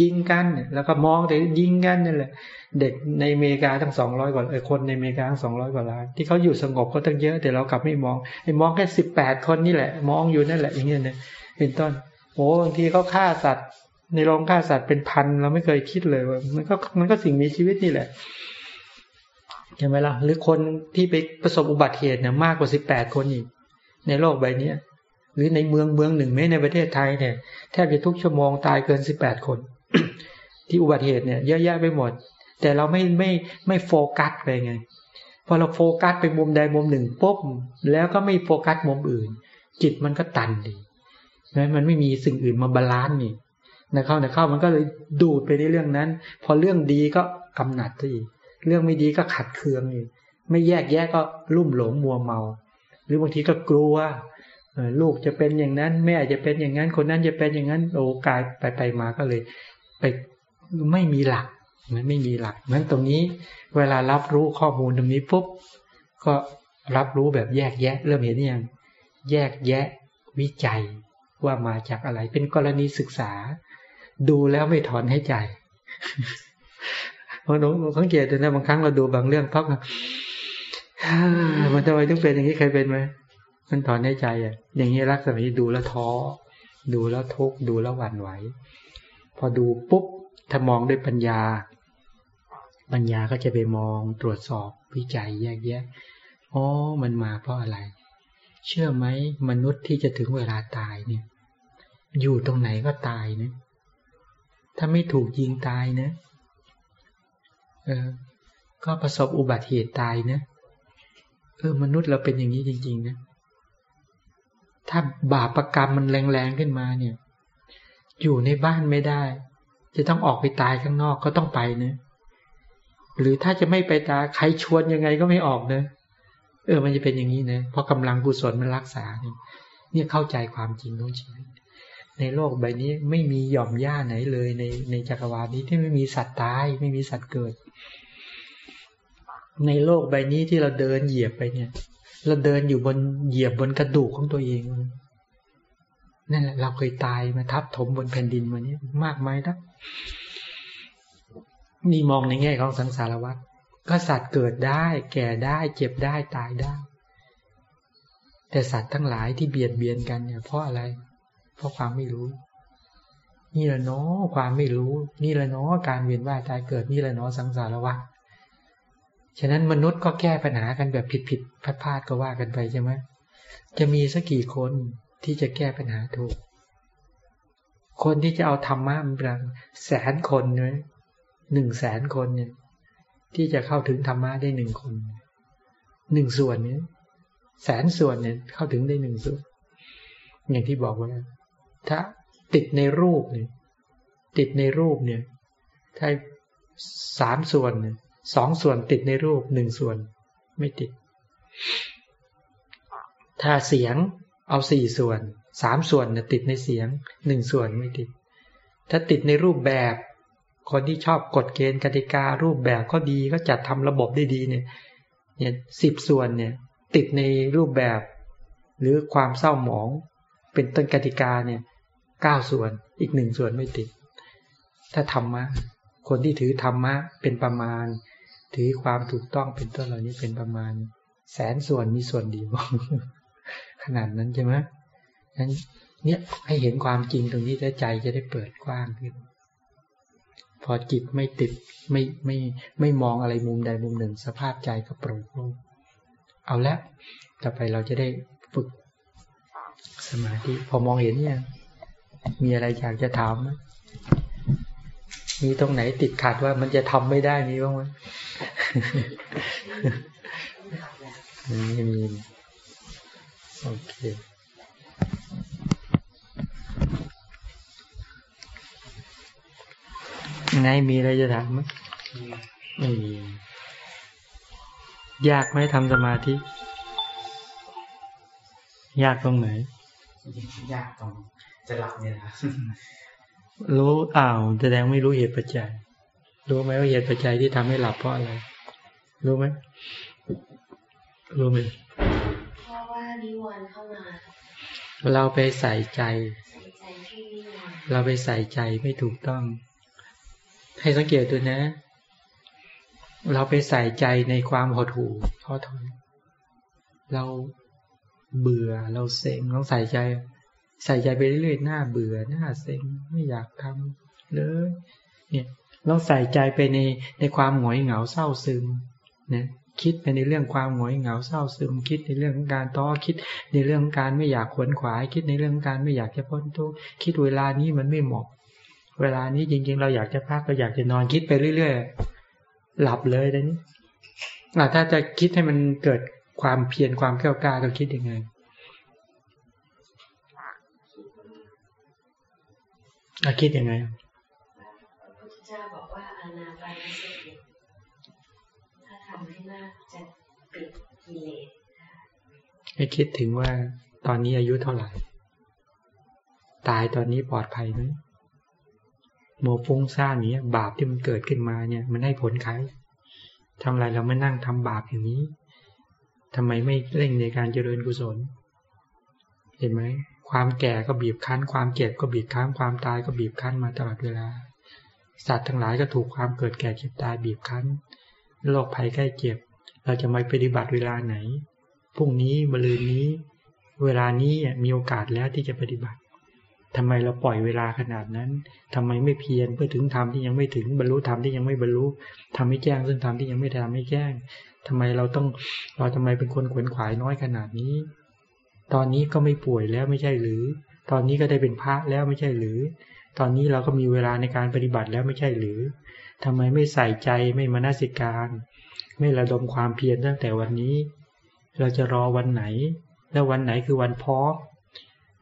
ยิงกัน แล้วก็มองแต่ยิงกันนั่นแหละ เด็กในอเมริกาทั้งสองร้อยกว่าคนในอเมริกาทั้งสองร้อยกว่าล้านที่เขาอยู่สงบก็ตั้งเยอะแต่เรากลับไม่มองไอ้มองแค่สิบแปดคนนี่แหละ มองอยู่นั่นแหละอย่างเงี้ยเนี่ยเป็นต้นโอ้บางทีเขาฆ่าสัตว์ ในโรงฆ่าสัตว์เป็นพันเราไม่เคยคิดเลยว่ามันก็มันก็สิ่งมีชีวิตนี่แหละใช่ไหมล่ะหรือคนที่ไปประสบอุบัติเหตุเนี่ยมากกว่าสิบแปดคนอีก ในโลกใบนี้หรือในเมืองเมืองหนึ่งแม้ในประเทศไทยเนี่ยแทบจะทุกชั่วโมงตายเกินสิบแปดคน ที่อุบัติเหตุเนี่ยเยอะแยะไปหมด แต่เราไม่ไม่ไม่โฟกัสไปไงพอเราโฟกัสไปมุมใดมุมหนึ่งปุ๊บแล้วก็ไม่โฟกัสมุมอื่น จิตมันก็ตันดีนะมันไม่มีสิ่งอื่นมา balance นี่ หนักเข้าหนักเข้ามันก็เลยดูดไปในเรื่องนั้น พอเรื่องดีก็กำหนัดที่เรื่องไม่ดีก็ขัดเคืองนี่ไม่แยกแยะก็ลุ่มหลงมัวเมา หรือบางทีก็กลัวลูกจะเป็นอย่างนั้น แม่จะเป็นอย่างนั้น คนนั้นจะเป็นอย่างนั้นโอ้กายไปไปมาก็เลย ไปไม่มีหลักมันไม่มีหลักนั้นตรงนี้เวลารับรู้ข้อมูลตรงนี้ปุ๊บก็รับรู้แบบแยกแยะ เริ่มเห็นยังแยกแยะวิจัยว่ามาจากอะไร เป็นกรณีศึกษา ดูแล้วไม่ถอนให้ใจพอหนูสังเกตดูนะบางครั้งเราดูบางเรื่องพักมันทำไมต้องเป็นอย่างนี้ใครเป็นไหมมันถอนให้ใจอะ อย่างนี้รักษณะนี้ดูแล้วท้อ ดูแล้วทุกข์ดูแล้วหวั่นไหว พอดูปุ๊บถ้ามองด้วยปัญญา ปัญญาก็จะไปมองตรวจสอบวิจัยแยกแยะอ๋อมันมาเพราะอะไร เชื่อไหมมนุษย์ที่จะถึงเวลาตายเนี่ย อยู่ตรงไหนก็ตายนะ ถ้าไม่ถูกยิงตายนะเออก็ประสบอุบัติเหตุตายนะเออมนุษย์เราเป็นอย่างนี้จริงๆนะถ้าบาปรกรรมมันแรงๆขึ้นมาเนี่ย อยู่ในบ้านไม่ได้ จะต้องออกไปตายข้างนอกก็ต้องไปเนะหรือถ้าจะไม่ไปตายใครชวนยังไงก็ไม่ออกเนะเออ มันจะเป็นอย่างนี้นะเพราะกำลังกุศลมันรักษาเนี่ยเนี่ยเข้าใจความจริงของชีวิต ในโลกใบนี้ไม่มีหย่อมย่าไหนเลยในในจักรวาลนี้ที่ไม่มีสัตว์ตายไม่มีสัตว์เกิด ในโลกใบนี้ที่เราเดินเหยียบไปเนี่ย เราเดินอยู่บนเหยียบบนกระดูกของตัวเองนั่นแหละเราเคยตายมาทับถมบนแผ่นดินมานี้มากมายนะนี่มองในแง่ของสังสารวัฏก็สัตว์เกิดได้ แก่ได้ เจ็บได้ตายได้ แต่สัตว์ทั้งหลายที่เบียดเบียนกันเนี่ยเพราะอะไร เพราะความไม่รู้ นี่แหละเนาะความไม่รู้ นี่แหละเนาะการเวียนว่ายตายเกิดนี่แหละเนาะสังสารวัฏฉะนั้นมนุษย์ก็แก้ปัญหากันแบบผิดผิดพลาดพลาดก็ว่ากันไปใช่ไหมจะมีสักกี่คนที่จะแก้ปัญหาถูก คนที่จะเอาธรรมะมันเป็นแสนคนเลยหนึ่งแสนคนเนี่ย ที่จะเข้าถึงธรรมะได้หนึ่งคน หนึ่งส่วนเนี่ยแสนส่วนเนี่ยเข้าถึงได้หนึ่งส่วน อย่างที่บอกว่า ถ้าติดในรูปเนี่ยติดในรูปเนี่ยถ้าสามส่วนเนี่ยสองส่วนติดในรูปหนึ่งส่วน ไม่ติด ถ้าเสียงเอาสี่ส่วนสามส่วนเนี่ยติดในเสียงหนึ่งส่วนไม่ติด ถ้าติดในรูปแบบ คนที่ชอบกฎเกณฑ์กติการูปแบบก็ดีก็จัดทำระบบได้ดีเนี่ยเนี่ยสิบส่วนเนี่ย ติดในรูปแบบ หรือความเศร้าหมอง เป็นต้นกติกาเนี่ย เก้าส่วน อีกหนึ่งส่วนไม่ติด ถ้าธรรมะ คนที่ถือธรรมะเป็นประมาณ ถือความถูกต้องเป็นต้นเหล่านี้เป็นประมาณ แสนส่วนมีส่วนเดียวขนาดนั้นใช่ไหมนั้นเนี่ยให้เห็นความจริงตรงนี้แล้วใจจะได้เปิดกว้างขึ้น พอจิตไม่ติดไม่ไม่ไม่มองอะไรมุมใดมุมหนึ่ง สภาพใจก็โปร่งโล่งเอาละต่อไปเราจะได้ฝึกสมาธิพอมองเห็นเนี่ย มีอะไรอยากจะถามไหมมีตรงไหนติดขัดว่ามันจะทำไม่ได้มีบ้างไหมไม่มีโอเคไงมีอะไรจะถามไหมไม่มียากไหมทำสมาธิ ยากตรงไหน ยากตรง จะหลับเนี่ยครับรู้อ้าวแสดงไม่รู้เหตุปัจจัย รู้ไหมว่าเหตุปัจจัยที่ทำให้หลับเพราะอะไร รู้ไหมรู้ไหมเพราะว่านิวรณ์เข้ามา เราไปใส่ใจใส่ใจที่นิวรณ์เราไปใส่ใจไม่ถูกต้อง ให้สังเกตดูนะ เราไปใส่ใจในความหดหู่ท้อถอยเราเบื่อเราเซ็งเราใส่ใจ ใส่ใจไปเรื่อยๆหน้าเบื่อหน้าเซ็งไม่อยากทำเลยเนี่ยเราใส่ใจไปในในความหงอยเหงาเศร้าซึมนะคิดไปในเรื่องความหงอยเหงาเศร้าซึม คิดในเรื่องของการท้อคิดในเรื่องของการไม่อยากขวนขวาย คิดในเรื่องของการไม่อยากจะพ้นทุกข์คิดเวลานี้มันไม่เหมาะ เวลานี้จริง ๆ เราอยากจะพักเราอยากจะนอนคิดไปเรื่อย ๆ หลับเลยตอนนี้อ่ถ้าจะคิดให้มันเกิดความเพียรความแก้วกล้าเราคิดยังไง อา คิดยังไงพระพุทธเจ้าบอกว่าอานาปานสติถ้าทำให้มากจะปิดกิเลสให้คิดถึงว่าตอนนี้อายุเท่าไหร่ ตายตอนนี้ปลอดภัยไหมโมฟุ้งซ่านนี้บาปที่มันเกิดขึ้นมาเนี่ย มันให้ผลใครทำอะไรเราไม่นั่งทำบาปอย่างนี้ทำไมไม่เร่งในการเจริญกุศล เห็นไหม ความแก่ก็บีบคั้น ความเจ็บก็บีบคั้น ความตายก็บีบคั้นมาตลอดเวลา สัตว์ทั้งหลายก็ถูกความเกิดแก่เจ็บตายบีบคั้นโรคภัยใกล้เจ็บ เราจะมาปฏิบัติเวลาไหนพรุ่งนี้มะรืนนี้ เวลานี้มีโอกาสแล้วที่จะปฏิบัติทำไมเราปล่อยเวลาขนาดนั้นทำไมไม่เพียรเพื่อถึงธรรมที่ยังไม่ถึงบรรลุธรรมที่ยังไม่บรรลุทำให้แจ้งซึ่งธรรมที่ยังไม่ทำให้แจ้งทำไมเราต้องเราทำไมเป็นคนขวนขวายน้อยขนาดนี้ ตอนนี้ก็ไม่ป่วยแล้วไม่ใช่หรือ ตอนนี้ก็ได้เป็นพระแล้วไม่ใช่หรือ ตอนนี้เราก็มีเวลาในการปฏิบัติแล้วไม่ใช่หรือทำไมไม่ใส่ใจไม่มานาสิการ ไม่ระดมความเพียรตั้งแต่วันนี้ เราจะรอวันไหน แล้ววันไหนคือวันพร้อม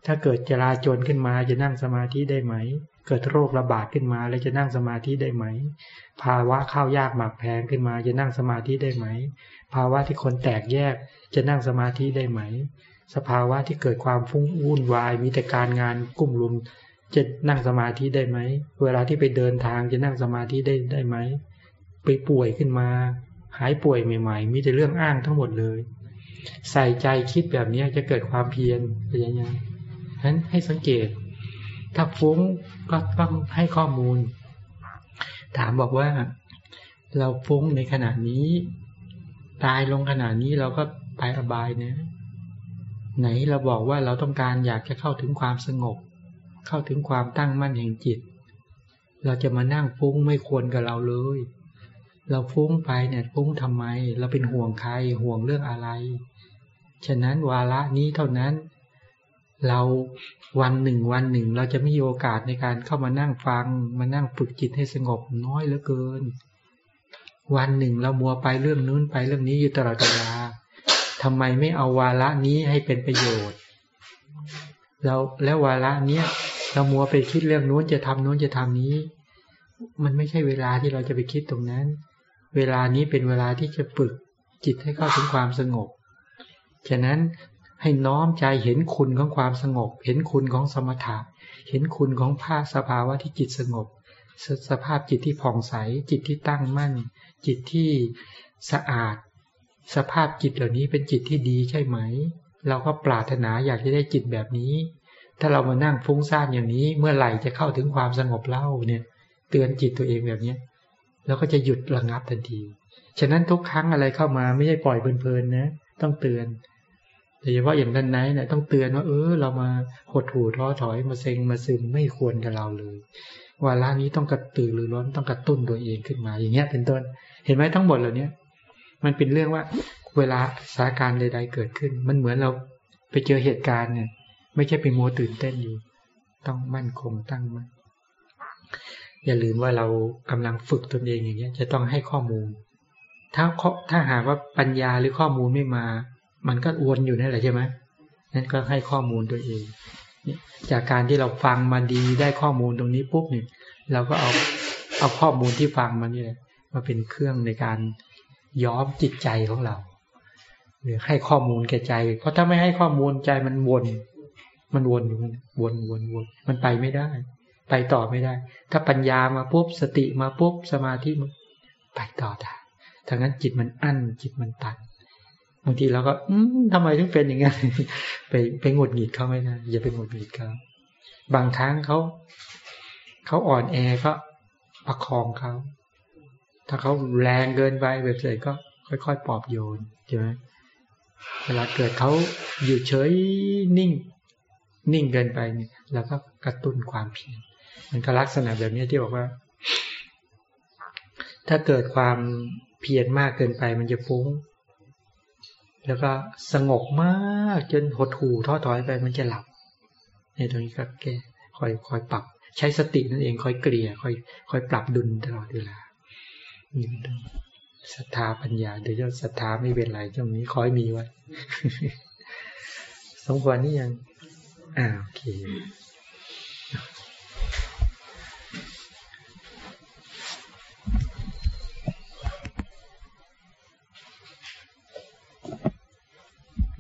ถ้าเกิดจราจนขึ้นมาจะนั่งสมาธิได้ไหม เกิดโรคระบาดขึ้นมาแล้วจะนั่งสมาธิได้ไหม ภาวะข้าวยากหมากแพงขึ้นมาจะนั่งสมาธิได้ไหม ภาวะที่คนแตกแยกจะนั่งสมาธิได้ไหม สภาวะที่เกิดความฟุ้งวุ่นวาย มีแต่การงานกุ้มลุมจะนั่งสมาธิได้ไหม เวลาที่ไปเดินทางจะนั่งสมาธิได้ได้ไหม ไปป่วยขึ้นมา หายป่วยใหม่ ๆ มีแต่เรื่องอ้างทั้งหมดเลย ใส่ใจคิดแบบนี้จะเกิดความเพียรเป็นยังไงฉะนั้นให้สังเกต ถ้าฟุ้งก็ต้องให้ข้อมูล ถามบอกว่า เราฟุ้งในขณะนี้ ตายลงขณะนี้เราก็ไปอบายเนี่ย ไหนเราบอกว่าเราต้องการอยากจะเข้าถึงความสงบ เข้าถึงความตั้งมั่นแห่งจิต เราจะมานั่งฟุ้งไม่ควรกับเราเลย เราฟุ้งไปเนี่ยฟุ้งทำไม เราเป็นห่วงใครห่วงเรื่องอะไร ฉะนั้นวาระนี้เท่านั้น เราวันหนึ่งวันหนึ่ง เราจะไม่มีโอกาสในการเข้ามานั่งฟัง มานั่งฝึกจิตให้สงบน้อยเหลือเกิน วันหนึ่งเรามัวไปเรื่องนู้นไปเรื่องนี้อยู่ตลอดเวลา ทำไมไม่เอาวาระนี้ให้เป็นประโยชน์เราแล้ววาระเนี้ยเรามัวไปคิดเรื่องนู้นจะทำนู้นจะทำนี้ มันไม่ใช่เวลาที่เราจะไปคิดตรงนั้น เวลานี้เป็นเวลาที่จะฝึกจิตให้เข้าถึงความสงบ ฉะนั้นให้น้อมใจเห็นคุณของความสงบ เห็นคุณของสมถะ เห็นคุณของภาคสภาวะที่จิตสงบสสภาพจิตที่ผ่องใส จิตที่ตั้งมั่น จิตที่สะอาด สภาพจิตเหล่านี้เป็นจิตที่ดีใช่ไหม เราก็ปรารถนาอยากจะได้จิตแบบนี้ ถ้าเรามานั่งฟุ้งซ่านอย่างนี้ เมื่อไหร่จะเข้าถึงความสงบเล่าเนี่ย เตือนจิตตัวเองแบบเนี้ยแล้วก็จะหยุดระงับทันที ฉะนั้นทุกครั้งอะไรเข้ามาไม่ใช่ปล่อยเพลินๆนะ ต้องเตือนโดยเฉพาะอย่างด้านไหนเนี่ยต้องเตือนว่าเออเรามาหดหู่ท้อถอยมาเซ็งมาซึมไม่ควรกับเราเลยว่าร้านนี้ต้องกระตือรือร้นต้องกระตุ้นตัวเองขึ้นมาอย่างเงี้ยเป็นต้น เห็นไหมทั้งหมดเหล่านี้ มันเป็นเรื่องว่าเวลาสถานการณ์ใด ๆ เกิดขึ้น มันเหมือนเราไปเจอเหตุการณ์เนี่ย ไม่ใช่ไปโมตื่นเต้นอยู่ ต้องมั่นคงตั้งมั่นอย่าลืมว่าเรากำลังฝึกตนเองอย่างเงี้ย จะต้องให้ข้อมูล ถ้าถ้าหากว่าปัญญาหรือข้อมูลไม่มา มันก็วนอยู่นั่นแหละใช่ไหมนั่นก็ให้ข้อมูลตัวเองจากการที่เราฟังมาดีได้ข้อมูลตรงนี้ปุ๊บเนี่ยเราก็เอาเอาข้อมูลที่ฟังมาเนี่ยมาเป็นเครื่องในการ ย้อมจิตใจของเรา หรือให้ข้อมูลแก่ใจ เพราะถ้าไม่ให้ข้อมูลใจมันวน มันวนอยู่วนวนวนมันไปไม่ได้ ไปต่อไม่ได้ ถ้าปัญญามาปุ๊บสติมาปุ๊บสมาธิมันไปต่อได้ทั้งนั้นจิตมันอั้นจิตมันตันบางทีเราก็อืมทำไมถึงเป็นอย่างนั้นไปไปหงุดหงิดเขาไม่ได้อย่าไปหงุดหงิดเขาบางครั้งเขาเขาอ่อนแอก็ประคองเขา ถ้าเขาแรงเกินไปแบบเสยก็ค่อย ๆ ปลอบโยนใช่ไหมเวลาเกิดเขาอยู่เฉยนิ่ง นิ่งเกินไปเนี่ยแล้วก็กระตุ้นความเพียรมันก็ลักษณะแบบนี้ที่บอกว่า ถ้าเกิดความเพียรมากเกินไปมันจะฟุ้ง แล้วก็สงบมากจนหดหู่ท้อถอยไปมันจะหลับ ในตรงนี้ก็แก้คอยคอยปรับ ใช้สตินั่นเองคอยเกลี่ยคอยคอยปรับดุลตลอดเวลา ศรัทธาปัญญาเดี๋ยวศรัทธาไม่เป็นไรช่วงนี้คอยมีไว้สมควรนี่ยังอ่าโอเค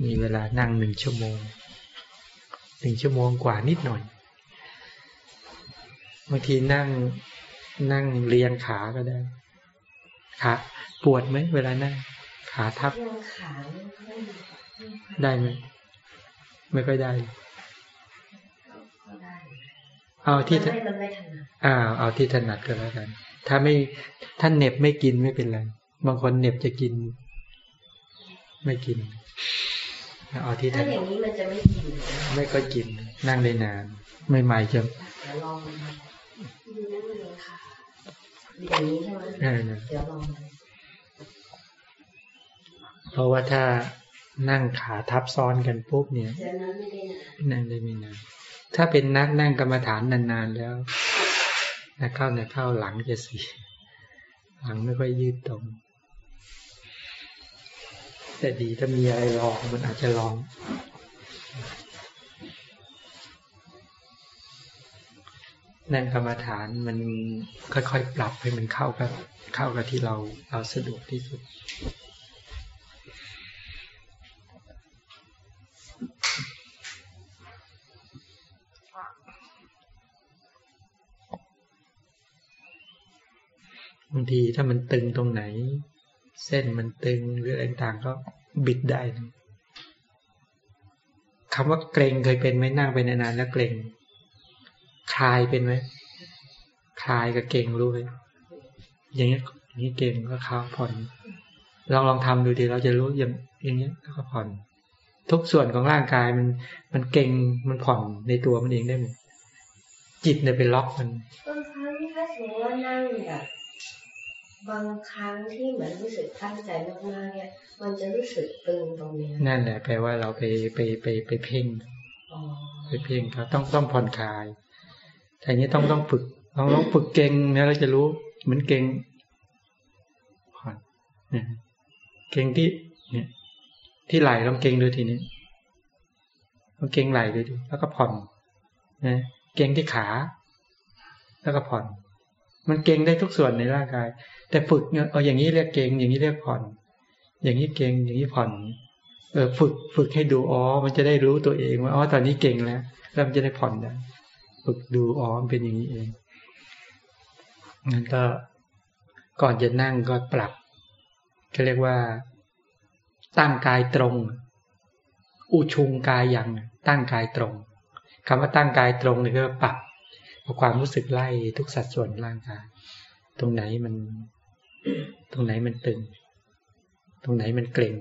มีเวลานั่งหนึ่งชั่วโมงหนึ่งชั่วโมงกว่านิดหน่อยบางทีนั่งนั่งเรียงขาก็ได้ ขาปวดไหมเวลานั่งขาทับขาได้ไหมไม่ค่อยได้ เอาที่อ่าเอาที่ถนัดก็แล้วกัน ถ้าไม่ถ้าเน็บไม่กินไม่เป็นไรบางคนเน็บจะกิน ไม่กินเอาที่ถนัดถ้าอย่างนี้มันจะไม่กิน ไม่ค่อยกิน นั่งได้นาน ไม่ใหม่จะลองดูนั่งเลยค่ะ อย่างนี้ใช่ไหมเดี๋ยวลองเพราะว่าถ้านั่งขาทับซ้อนกันปุ๊บเนี่ยนั่งได้ไม่นานถ้าเป็นนักนั่งกรรมฐานนานๆแล้วนะเข้านะเข้าหลังจะสีหลังไม่ค่อยยืดตรง แต่ดีถ้ามีอะไรลองมันอาจจะลอง นั่งกรรมฐานมันค่อยๆ ปรับให้มันเข้ากับเข้ากับที่เราเราสะดวกที่สุด บางทีถ้ามันตึงตรงไหน เส้นมันตึงหรืออะไรต่างก็บิดได้คำว่าเกรงเคยเป็นไหมนั่งไปนานๆแล้วเกรง คลายเป็นไหมคลายกับเก่งรู้ไหมอย่างนี้อย่างนี้เก่งก็ค้าผ่อนลองลองทำดูดีเราจะรู้อย่างอย่างนี้ก็ผ่อน ทุกส่วนของร่างกายมัน มันเก่งมันผ่อนในตัวมันเองได้หมดจิตเนี่ยไปล็อกมันบางครั้งถ้าสมมติว่านั่งแบบบางครั้งที่เหมือนรู้สึกตั้งใจมากๆเนี่ย มันจะรู้สึกตึงตรงนี้นั่นแหละแปลว่าเราไปไปไปไปเพ่งไปเพ่งครับต้องต้องผ่อนคลาย แต่นี้ต้องต้องฝึกลองลองฝึกเก่งเนี่ยเราจะรู้เหมือนเก่งผ่อนเนี่ยเก่งที่เนี่ย ที่ไหลลองเก่งดูทีนี้ลองเก่งไหลดูดิแล้วก็ผ่อนนะเก่งที่ขา แล้วก็ผ่อน มันเก่งได้ทุกส่วนในร่างกาย แต่ฝึกเนี่ยเอาอย่างนี้เรียกเก่งอย่างนี้เรียกผ่อน อย่างนี้เก่งอย่างนี้ผ่อนเออฝึกฝึกให้ดูอ๋อมันจะได้รู้ตัวเองว่าอ๋อตอนนี้เก่งแล้ว แล้วมันจะได้ผ่อนได้ ฝึกดูอ๋อมเป็นอย่างนี้เองงั้นก็ก่อนจะนั่งก็ปรับเขาเรียกว่า ตั้งกายตรง อุชุงกายอย่างตั้งกายตรงคำว่าตั้งกายตรงนี่ก็ปรับความรู้สึกไล่ทุกสัดส่วนร่างกาย ตรงไหนมัน ตรงไหนมันตึง ตรงไหนมันเกร็ง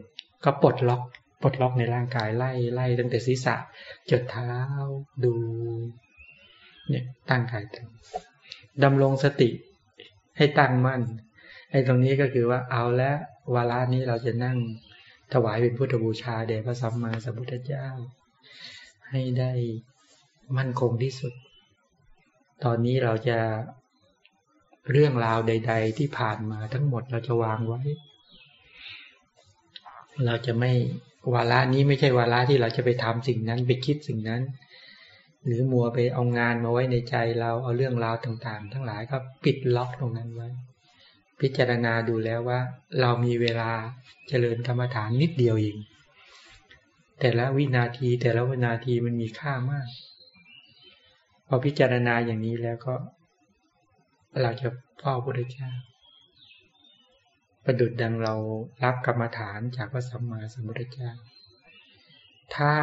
ก็ปลดล็อกปลดล็อกในร่างกายไล่ไล่ตั้งแต่ศีรษะจดเท้าดู เนี่ยตั้งกายตรงดำรงสติให้ตั้งมั่นไอ้ตรงนี้ก็คือว่าเอาแล้ววาระนี้เราจะนั่งถวายเป็นพุทธบูชาแด่พระสัมมาสัมพุทธเจ้า ให้ได้มั่นคงที่สุด ตอนนี้เราจะเรื่องราวใด ๆ ที่ผ่านมาทั้งหมดเราจะวางไว้ เราจะไม่วาระนี้ไม่ใช่วาระที่เราจะไปทำสิ่งนั้นไปคิดสิ่งนั้น หรือมัวไปเอางานมาไว้ในใจเราเอาเรื่องราวต่างๆ ทั้งหลายก็ปิดล็อกตรงนั้นไว้ พิจารณาดูแล้วว่า เรามีเวลาเจริญกรรมฐานนิดเดียวเองแต่ละวินาทีแต่ละวินาทีมันมีค่ามาก พอพิจารณาอย่างนี้แล้วก็เราจะเฝ้าพระเจ้าประดุดดังเรารับกรรมฐานจากพระสัมมาสัมพุทธเจ้าถ้า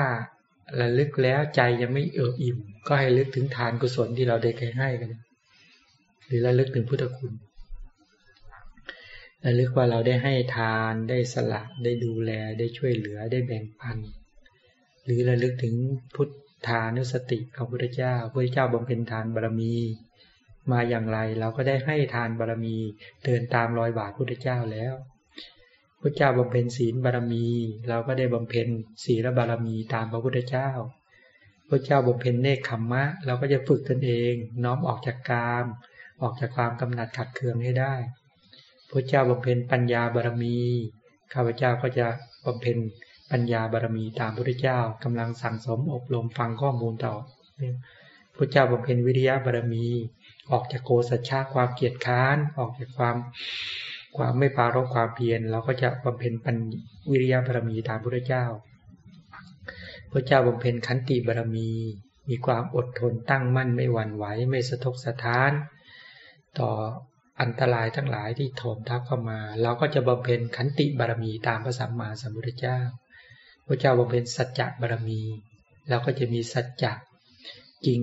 ระลึกแล้วใจยังไม่เอิบอิ่ม ก็ให้ลึกถึงทานกุศลที่เราได้เคยให้กัน หรือระลึกถึงพุทธคุณระลึกว่าเราได้ให้ทานได้สละได้ดูแลได้ช่วยเหลือได้แบ่งปัน หรือระลึกถึงพุทธานุสติของพระพุทธเจ้าพระพุทธเจ้าบำเพ็ญทานบารมี มาอย่างไร เราก็ได้ให้ทานบารมีเดินตามรอยบาทพุทธเจ้าแล้ว พระเจ้าบำเพ็ญศีลบารมี เราก็ได้บำเพ็ญศีลบารมีตามพระพุทธเจ้า พระเจ้าบำเพ็ญเนคขมมะ เราก็จะฝึกตนเอง น้อมออกจากกาม ออกจากความกำหนัดขัดเคืองให้ได้ พระเจ้าบำเพ็ญปัญญาบารมีข้าพเจ้าก็จะบำเพ็ญปัญญาบารมีตามพระพุทธเจ้ากำลังสั่งสมอบรมฟังข้อมูลต่อพระเจ้าบำเพ็ญวิริยะบารมี ออกจากโกสัจฉาความเกียจค้าน ออกจากความ ความไม่ปารบความเพียรเราก็จะบำเพ็ญปัญวิริยะบารมีตามพระเจ้า พระเจ้าบำเพ็ญขันติบารมี มีความอดทนตั้งมั่นไม่หวั่นไหวไม่สะทกสะท้าน ต่ออันตรายทั้งหลายที่โถมทับเข้ามา เราก็จะบำเพ็ญขันติบารมีตามพระสัมมาสัมพุทธเจ้า พระเจ้าบำเพ็ญสัจจะบารมีเราก็จะมีสัจจะจริง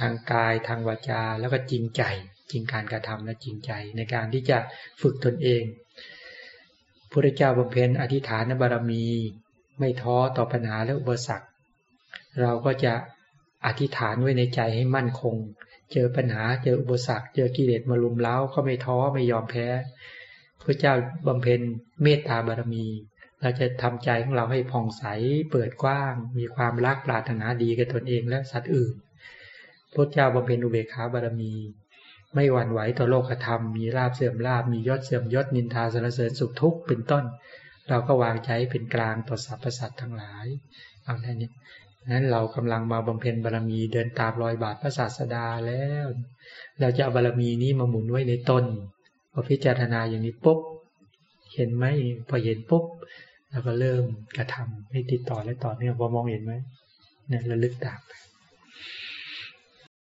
ทางกายทางวาจาแล้วก็จริงใจ จริงการกระทำและจริงใจ ในการที่จะฝึกตนเองพระเจ้าบำเพ็ญอธิษฐานบารมี ไม่ท้อต่อปัญหาและอุปสรรค เราก็จะอธิษฐานไว้ในใจให้มั่นคง เจอปัญหาเจออุปสรรค เจอกิเลสมาลุมเล้าก็ไม่ท้อไม่ยอมแพ้พระเจ้าบำเพ็ญเมตตาบารมี เราจะทำใจของเราให้ผ่องใสเปิดกว้าง มีความรักปรารถนาดีกับตนเองและสัตว์อื่นพระเจ้าบำเพ็ญอุเบกขาบารมี ไม่หวั่นไหวต่อโลกธรรม มีลาบเสื่อมลาบมียศเสื่อมยศนินทาสรรเสริญสุขทุกข์เป็นต้น เราก็วางใจเป็นกลางต่อสรรพสัตว์ทั้งหลายเอาแค่นี้นั้นเรากำลังมาบำเพ็ญบารมีเดินตามรอยบาทพระศาสดาแล้ว เราจะเอาบารมีนี้มาหมุนไว้ในตนพอพิจารณาอย่างนี้ปุ๊บเห็นไหมพอเห็นปุ๊บเราก็เริ่มกระทำให้ติดต่อและต่อเนื่องพอมองเห็นไหมเนี่ยระลึกตามไป